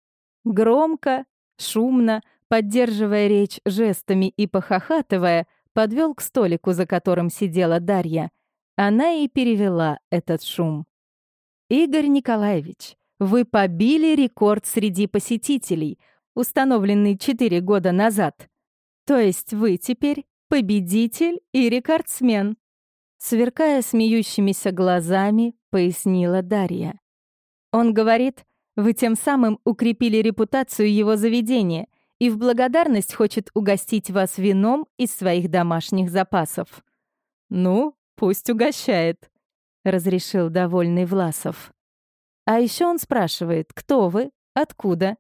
Speaker 1: Громко, шумно, поддерживая речь жестами и похохатывая, подвел к столику, за которым сидела Дарья. Она и перевела этот шум. «Игорь Николаевич, вы побили рекорд среди посетителей, установленный четыре года назад. То есть вы теперь победитель и рекордсмен», сверкая смеющимися глазами, пояснила Дарья. Он говорит, вы тем самым укрепили репутацию его заведения — и в благодарность хочет угостить вас вином из своих домашних запасов. «Ну, пусть угощает», — разрешил довольный Власов. А еще он спрашивает, кто вы, откуда.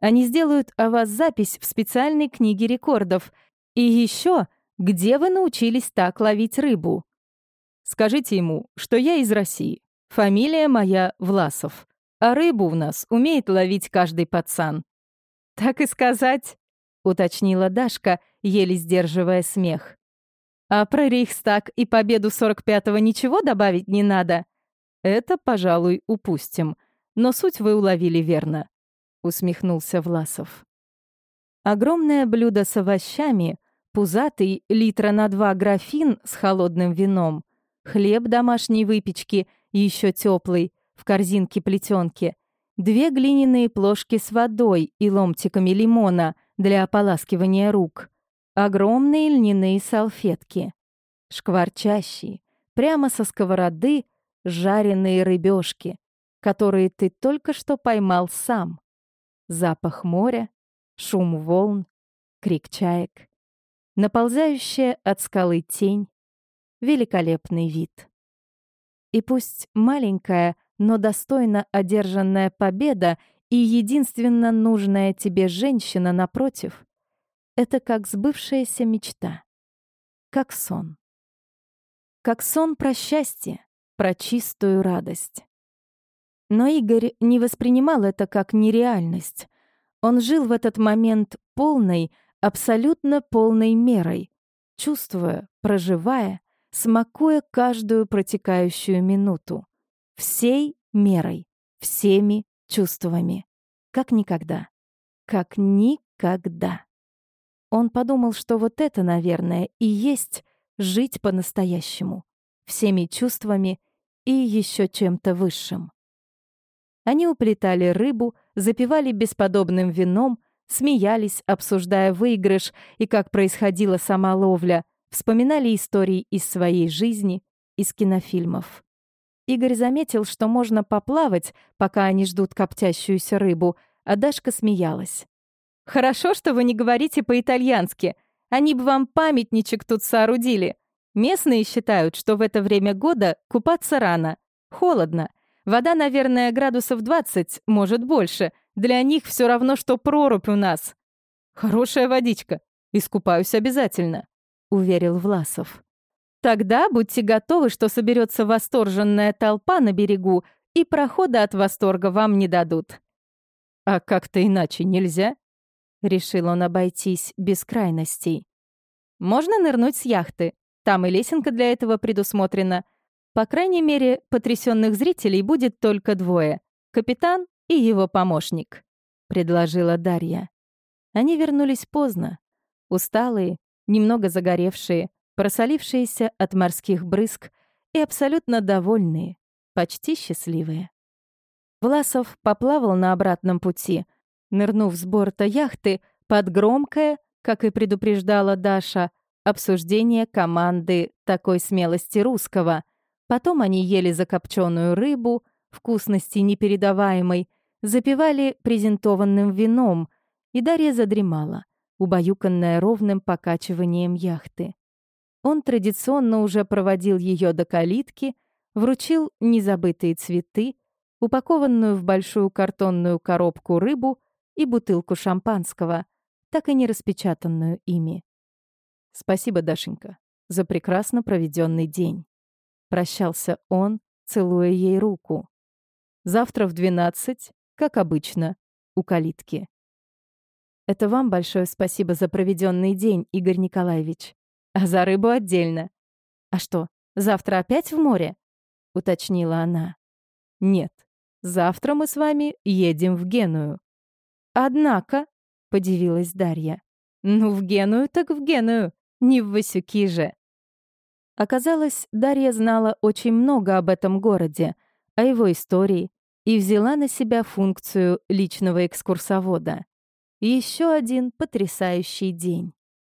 Speaker 1: Они сделают о вас запись в специальной книге рекордов. И еще, где вы научились так ловить рыбу. Скажите ему, что я из России. Фамилия моя Власов. А рыбу у нас умеет ловить каждый пацан. «Так и сказать», — уточнила Дашка, еле сдерживая смех. «А про Рейхстаг и победу 45-го ничего добавить не надо?» «Это, пожалуй, упустим, но суть вы уловили верно», — усмехнулся Власов. Огромное блюдо с овощами, пузатый литра на два графин с холодным вином, хлеб домашней выпечки, еще теплый, в корзинке плетенки, две глиняные плошки с водой и ломтиками лимона для ополаскивания рук, огромные льняные салфетки, шкварчащие, прямо со сковороды жареные рыбешки, которые ты только что поймал сам. Запах моря, шум волн, крик чаек, наползающая от скалы тень, великолепный вид. И пусть маленькая, но достойно одержанная победа и единственно нужная тебе женщина напротив — это как сбывшаяся мечта, как сон. Как сон про счастье, про чистую радость. Но Игорь не воспринимал это как нереальность. Он жил в этот момент полной, абсолютно полной мерой, чувствуя, проживая, смакуя каждую протекающую минуту. Всей мерой, всеми чувствами. Как никогда. Как никогда. Он подумал, что вот это, наверное, и есть жить по-настоящему. Всеми чувствами и еще чем-то высшим. Они уплетали рыбу, запивали бесподобным вином, смеялись, обсуждая выигрыш и как происходила сама ловля, вспоминали истории из своей жизни, из кинофильмов. Игорь заметил, что можно поплавать, пока они ждут коптящуюся рыбу, а Дашка смеялась. «Хорошо, что вы не говорите по-итальянски. Они бы вам памятничек тут соорудили. Местные считают, что в это время года купаться рано. Холодно. Вода, наверное, градусов 20, может больше. Для них все равно, что прорубь у нас. Хорошая водичка. Искупаюсь обязательно», — уверил Власов. Тогда будьте готовы, что соберется восторженная толпа на берегу, и прохода от восторга вам не дадут. А как-то иначе нельзя? Решил он обойтись без крайностей. Можно нырнуть с яхты. Там и лесенка для этого предусмотрена. По крайней мере, потрясенных зрителей будет только двое — капитан и его помощник, — предложила Дарья. Они вернулись поздно, усталые, немного загоревшие, просолившиеся от морских брызг и абсолютно довольные, почти счастливые. Власов поплавал на обратном пути, нырнув с борта яхты под громкое, как и предупреждала Даша, обсуждение команды такой смелости русского. Потом они ели закопченную рыбу, вкусности непередаваемой, запивали презентованным вином, и Дарья задремала, убаюканная ровным покачиванием яхты. Он традиционно уже проводил ее до калитки, вручил незабытые цветы, упакованную в большую картонную коробку рыбу и бутылку шампанского, так и не распечатанную ими. «Спасибо, Дашенька, за прекрасно проведенный день», — прощался он, целуя ей руку. «Завтра в двенадцать, как обычно, у калитки». «Это вам большое спасибо за проведенный день, Игорь Николаевич а за рыбу отдельно. «А что, завтра опять в море?» — уточнила она. «Нет, завтра мы с вами едем в Геную». «Однако», — подивилась Дарья, «ну в Геную так в Геную, не в Васюки же». Оказалось, Дарья знала очень много об этом городе, о его истории, и взяла на себя функцию личного экскурсовода. Еще один потрясающий день.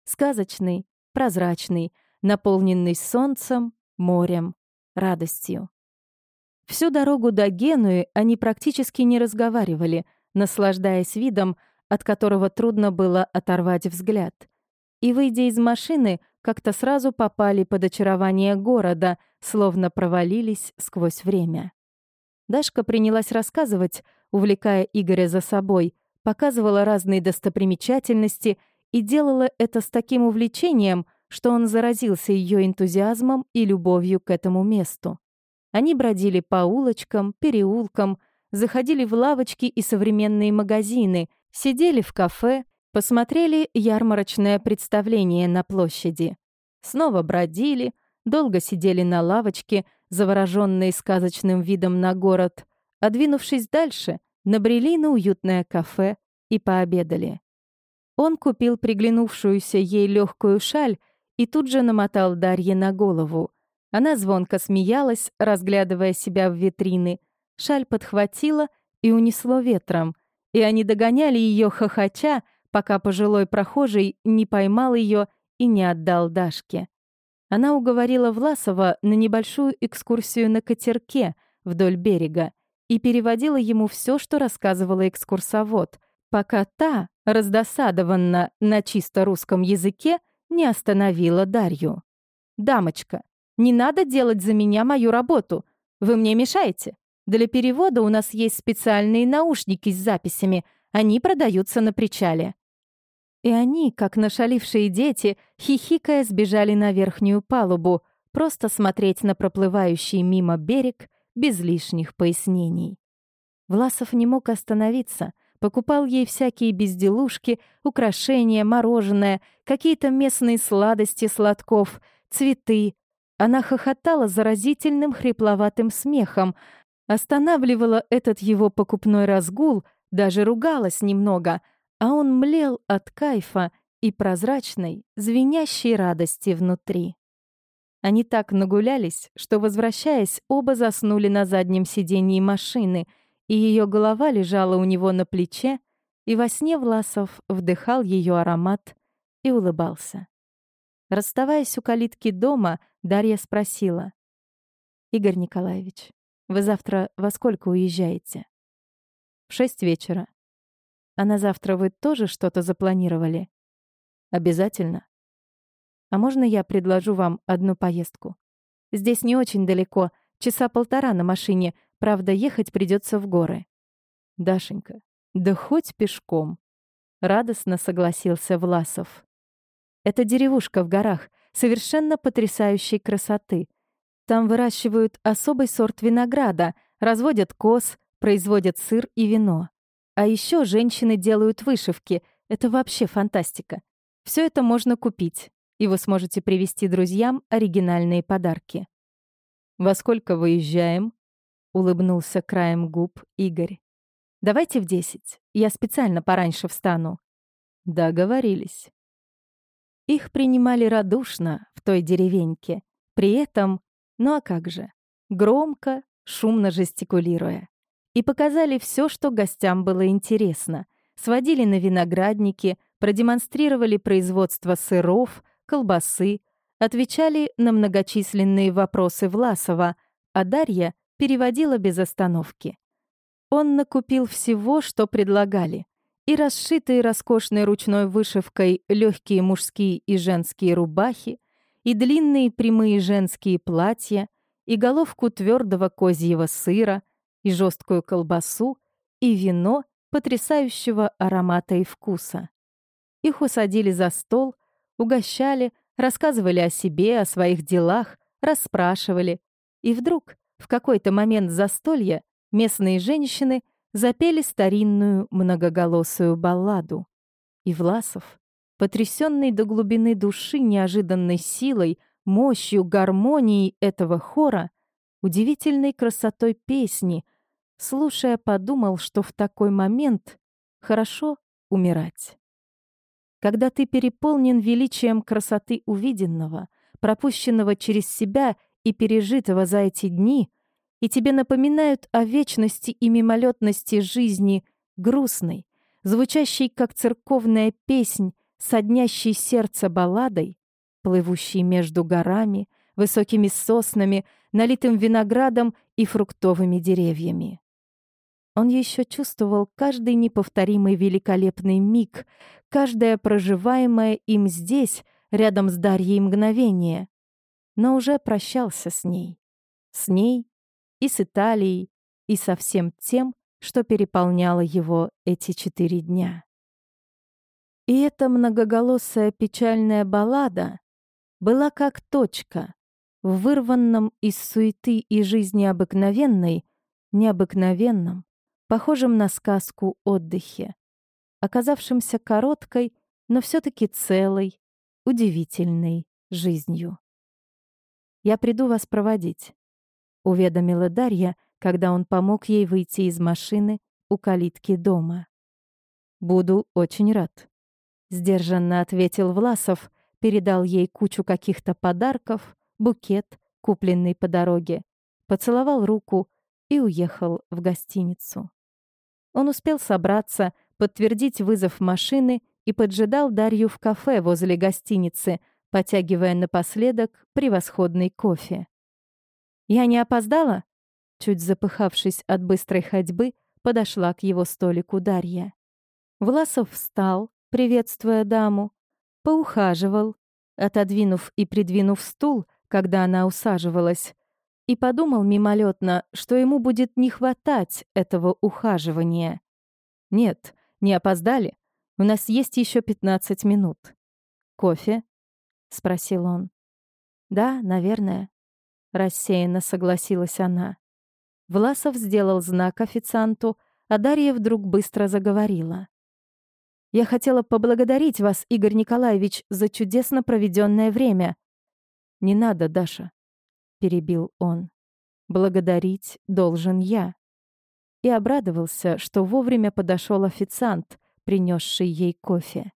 Speaker 1: Сказочный, прозрачный, наполненный солнцем, морем, радостью. Всю дорогу до Генуи они практически не разговаривали, наслаждаясь видом, от которого трудно было оторвать взгляд. И, выйдя из машины, как-то сразу попали под очарование города, словно провалились сквозь время. Дашка принялась рассказывать, увлекая Игоря за собой, показывала разные достопримечательности и делала это с таким увлечением, что он заразился ее энтузиазмом и любовью к этому месту. Они бродили по улочкам, переулкам, заходили в лавочки и современные магазины, сидели в кафе, посмотрели ярмарочное представление на площади. Снова бродили, долго сидели на лавочке, завороженные сказочным видом на город, а двинувшись дальше, набрели на уютное кафе и пообедали. Он купил приглянувшуюся ей легкую шаль и тут же намотал Дарье на голову. Она звонко смеялась, разглядывая себя в витрины. Шаль подхватила и унесло ветром, и они догоняли ее хохоча, пока пожилой прохожий не поймал ее и не отдал Дашке. Она уговорила Власова на небольшую экскурсию на катерке вдоль берега и переводила ему все, что рассказывала экскурсовод, пока та, раздосадованно на чисто русском языке, не остановила Дарью. «Дамочка, не надо делать за меня мою работу. Вы мне мешаете. Для перевода у нас есть специальные наушники с записями. Они продаются на причале». И они, как нашалившие дети, хихикая сбежали на верхнюю палубу, просто смотреть на проплывающий мимо берег без лишних пояснений. Власов не мог остановиться — покупал ей всякие безделушки, украшения, мороженое, какие-то местные сладости сладков, цветы. Она хохотала заразительным хрипловатым смехом, останавливала этот его покупной разгул, даже ругалась немного, а он млел от кайфа и прозрачной, звенящей радости внутри. Они так нагулялись, что, возвращаясь, оба заснули на заднем сиденье машины, и ее голова лежала у него на плече, и во сне Власов вдыхал ее аромат и улыбался. Расставаясь у калитки дома, Дарья спросила. «Игорь Николаевич, вы завтра во сколько уезжаете?» «В шесть вечера». «А на завтра вы тоже что-то запланировали?» «Обязательно». А можно я предложу вам одну поездку? Здесь не очень далеко, часа полтора на машине, правда, ехать придется в горы. Дашенька, да хоть пешком. Радостно согласился Власов. Это деревушка в горах, совершенно потрясающей красоты. Там выращивают особый сорт винограда, разводят коз, производят сыр и вино. А еще женщины делают вышивки. Это вообще фантастика. Все это можно купить и вы сможете привезти друзьям оригинальные подарки. «Во сколько выезжаем?» — улыбнулся краем губ Игорь. «Давайте в десять. Я специально пораньше встану». Договорились. Их принимали радушно в той деревеньке. При этом, ну а как же, громко, шумно жестикулируя. И показали все, что гостям было интересно. Сводили на виноградники, продемонстрировали производство сыров, колбасы, отвечали на многочисленные вопросы Власова, а Дарья переводила без остановки. Он накупил всего, что предлагали, и расшитые роскошной ручной вышивкой легкие мужские и женские рубахи, и длинные прямые женские платья, и головку твердого козьего сыра, и жесткую колбасу, и вино потрясающего аромата и вкуса. Их усадили за стол — угощали, рассказывали о себе, о своих делах, расспрашивали. И вдруг, в какой-то момент застолья, местные женщины запели старинную многоголосую балладу. И Власов, потрясенный до глубины души неожиданной силой, мощью, гармонией этого хора, удивительной красотой песни, слушая, подумал, что в такой момент хорошо умирать. Когда ты переполнен величием красоты увиденного, пропущенного через себя и пережитого за эти дни, и тебе напоминают о вечности и мимолетности жизни грустной, звучащей как церковная песнь, соднящей сердце балладой, плывущей между горами, высокими соснами, налитым виноградом и фруктовыми деревьями. Он еще чувствовал каждый неповторимый великолепный миг, каждое проживаемое им здесь, рядом с Дарьей мгновение. Но уже прощался с ней. С ней и с Италией, и со всем тем, что переполняло его эти четыре дня. И эта многоголосая печальная баллада была как точка в вырванном из суеты и жизни обыкновенной, необыкновенном, похожем на сказку отдыхе, оказавшемся короткой, но все таки целой, удивительной жизнью. «Я приду вас проводить», — уведомила Дарья, когда он помог ей выйти из машины у калитки дома. «Буду очень рад», — сдержанно ответил Власов, передал ей кучу каких-то подарков, букет, купленный по дороге, поцеловал руку и уехал в гостиницу. Он успел собраться, подтвердить вызов машины и поджидал Дарью в кафе возле гостиницы, потягивая напоследок превосходный кофе. «Я не опоздала?» Чуть запыхавшись от быстрой ходьбы, подошла к его столику Дарья. Власов встал, приветствуя даму, поухаживал, отодвинув и придвинув стул, когда она усаживалась, и подумал мимолетно, что ему будет не хватать этого ухаживания. «Нет, не опоздали. У нас есть еще 15 минут. Кофе?» — спросил он. «Да, наверное», — рассеянно согласилась она. Власов сделал знак официанту, а Дарья вдруг быстро заговорила. «Я хотела поблагодарить вас, Игорь Николаевич, за чудесно проведенное время».
Speaker 2: «Не надо, Даша», — перебил он. «Благодарить должен я». И обрадовался, что вовремя подошел официант, принесший ей кофе.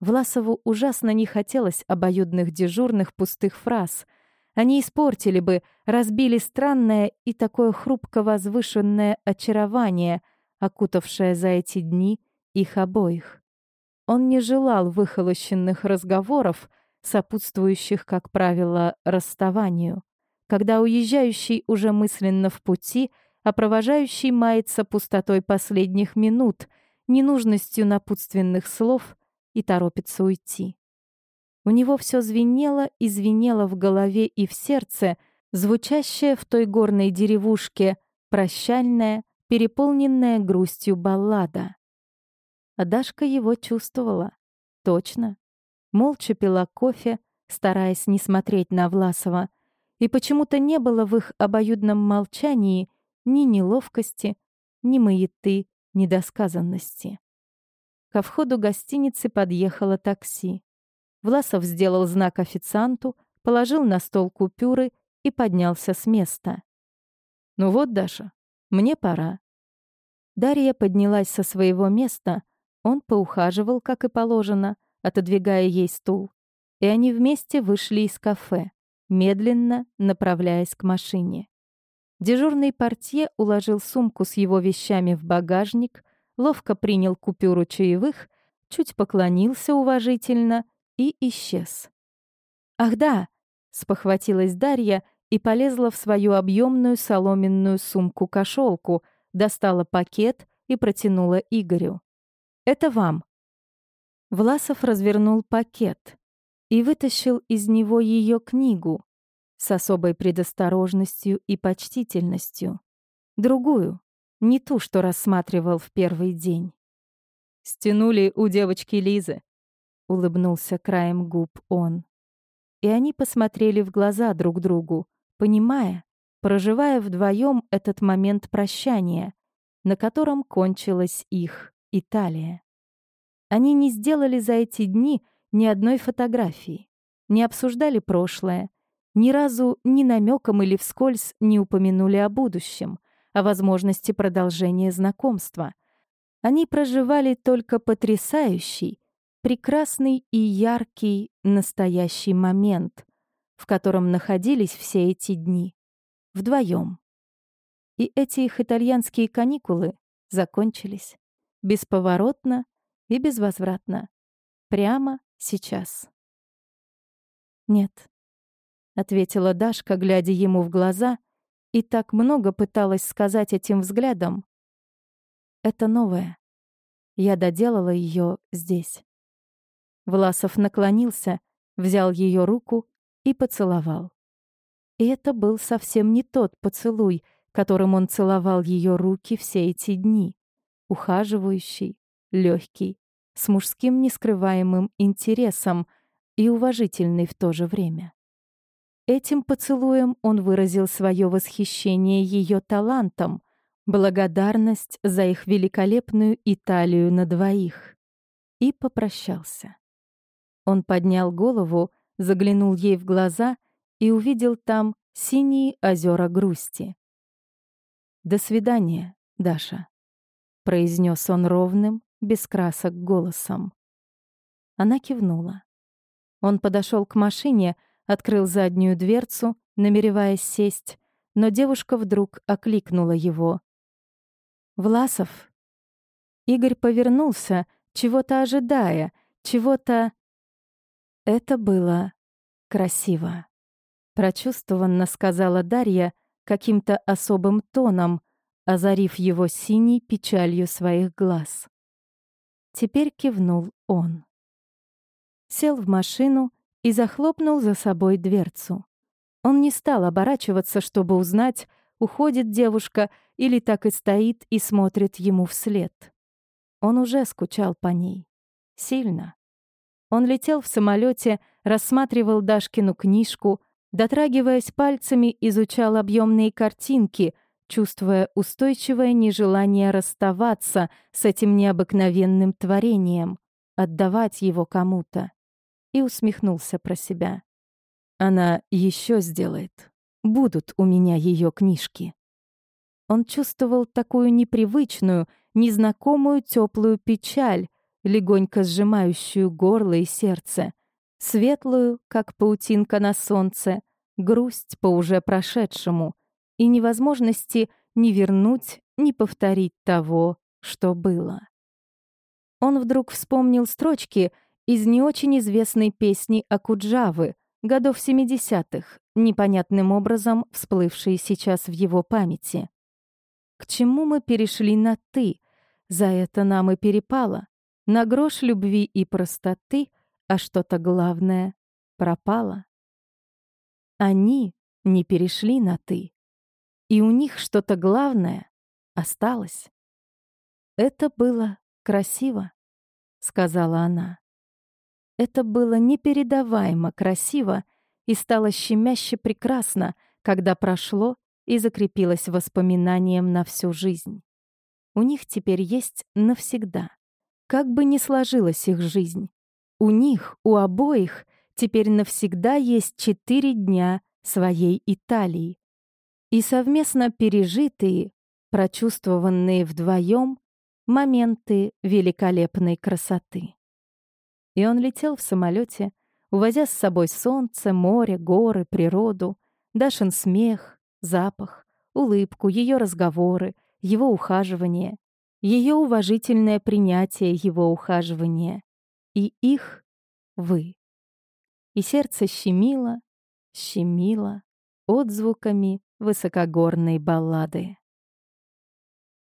Speaker 2: Власову ужасно не хотелось обоюдных дежурных пустых фраз. Они испортили бы, разбили странное и такое хрупко возвышенное очарование, окутавшее за эти дни их обоих. Он не желал выхолощенных разговоров, сопутствующих, как правило, расставанию, когда уезжающий уже мысленно в пути, а провожающий мается пустотой последних минут, ненужностью напутственных слов — и торопится уйти. У него все звенело и звенело в голове и в сердце, звучащее в той горной деревушке прощальная, переполненная грустью баллада. А Дашка его чувствовала. Точно. Молча пила кофе, стараясь не смотреть на Власова, и почему-то не было в их обоюдном молчании ни неловкости, ни маяты, ни досказанности. Ко входу гостиницы подъехало такси. Власов сделал знак официанту, положил на стол купюры и поднялся с места. «Ну вот, Даша, мне пора». Дарья поднялась со своего места, он поухаживал, как и положено, отодвигая ей стул, и они вместе вышли из кафе, медленно направляясь к машине. Дежурный портье уложил сумку с его вещами в багажник, ловко принял купюру чаевых, чуть поклонился уважительно и исчез. «Ах да!» — спохватилась Дарья и полезла в свою объемную соломенную сумку-кошелку, достала пакет и протянула Игорю. «Это вам». Власов развернул пакет и вытащил из него ее книгу с особой предосторожностью и почтительностью. Другую, не ту, что рассматривал в первый день. «Стянули у девочки Лизы», — улыбнулся краем губ он. И они посмотрели в глаза друг другу, понимая, проживая вдвоем этот момент прощания, на котором кончилась их Италия. Они не сделали за эти дни ни одной фотографии, не обсуждали прошлое, ни разу ни намеком или вскользь не упомянули о будущем, о возможности продолжения знакомства. Они проживали только потрясающий, прекрасный и яркий настоящий момент, в котором находились все эти дни, вдвоем. И эти их итальянские каникулы закончились бесповоротно и безвозвратно, прямо сейчас. «Нет», — ответила Дашка, глядя ему в глаза и так много пыталась сказать этим взглядом. Это новое. Я доделала ее здесь. Власов наклонился, взял ее руку и поцеловал. И это был совсем не тот поцелуй, которым он целовал ее руки все эти дни. Ухаживающий, легкий, с мужским нескрываемым интересом и уважительный в то же время. Этим поцелуем он выразил свое восхищение ее талантом, благодарность за их великолепную Италию на двоих. И попрощался. Он поднял голову, заглянул ей в глаза и увидел там синие озера грусти. «До свидания, Даша», — произнес он ровным, без красок голосом. Она кивнула. Он подошел к машине, открыл заднюю дверцу, намереваясь сесть, но девушка вдруг окликнула его. «Власов!» Игорь повернулся, чего-то ожидая, чего-то... Это было красиво. Прочувствованно сказала Дарья каким-то особым тоном, озарив его синей печалью своих глаз. Теперь кивнул он. Сел в машину и захлопнул за собой дверцу. Он не стал оборачиваться, чтобы узнать, уходит девушка или так и стоит и смотрит ему вслед. Он уже скучал по ней. Сильно. Он летел в самолете, рассматривал Дашкину книжку, дотрагиваясь пальцами, изучал объемные картинки,
Speaker 1: чувствуя устойчивое нежелание расставаться с этим необыкновенным творением, отдавать его кому-то, и усмехнулся про себя. Она еще сделает. Будут у меня ее книжки. Он чувствовал такую непривычную, незнакомую теплую печаль, легонько сжимающую горло и сердце, светлую, как паутинка на солнце, грусть по уже прошедшему и невозможности ни вернуть, ни повторить того, что было. Он вдруг вспомнил строчки из не очень известной песни Акуджавы годов 70-х, непонятным образом всплывшие сейчас в его памяти. К чему мы перешли на «ты»? За это нам и перепало. На грош любви и простоты, а что-то главное пропало. Они не перешли на «ты», и у них что-то главное осталось. «Это было красиво», — сказала она. Это было непередаваемо красиво и стало щемяще прекрасно, когда прошло и закрепилось воспоминанием на всю жизнь. У них теперь есть навсегда. Как бы ни сложилась их жизнь, у них, у обоих, теперь навсегда есть четыре дня своей Италии. И совместно пережитые, прочувствованные вдвоем, моменты великолепной красоты. И он летел в самолете, увозя с собой солнце, море, горы, природу, Дашин смех, запах, улыбку, ее разговоры, его ухаживание, ее уважительное принятие его ухаживания и их вы. И сердце щемило, щемило отзвуками высокогорной баллады.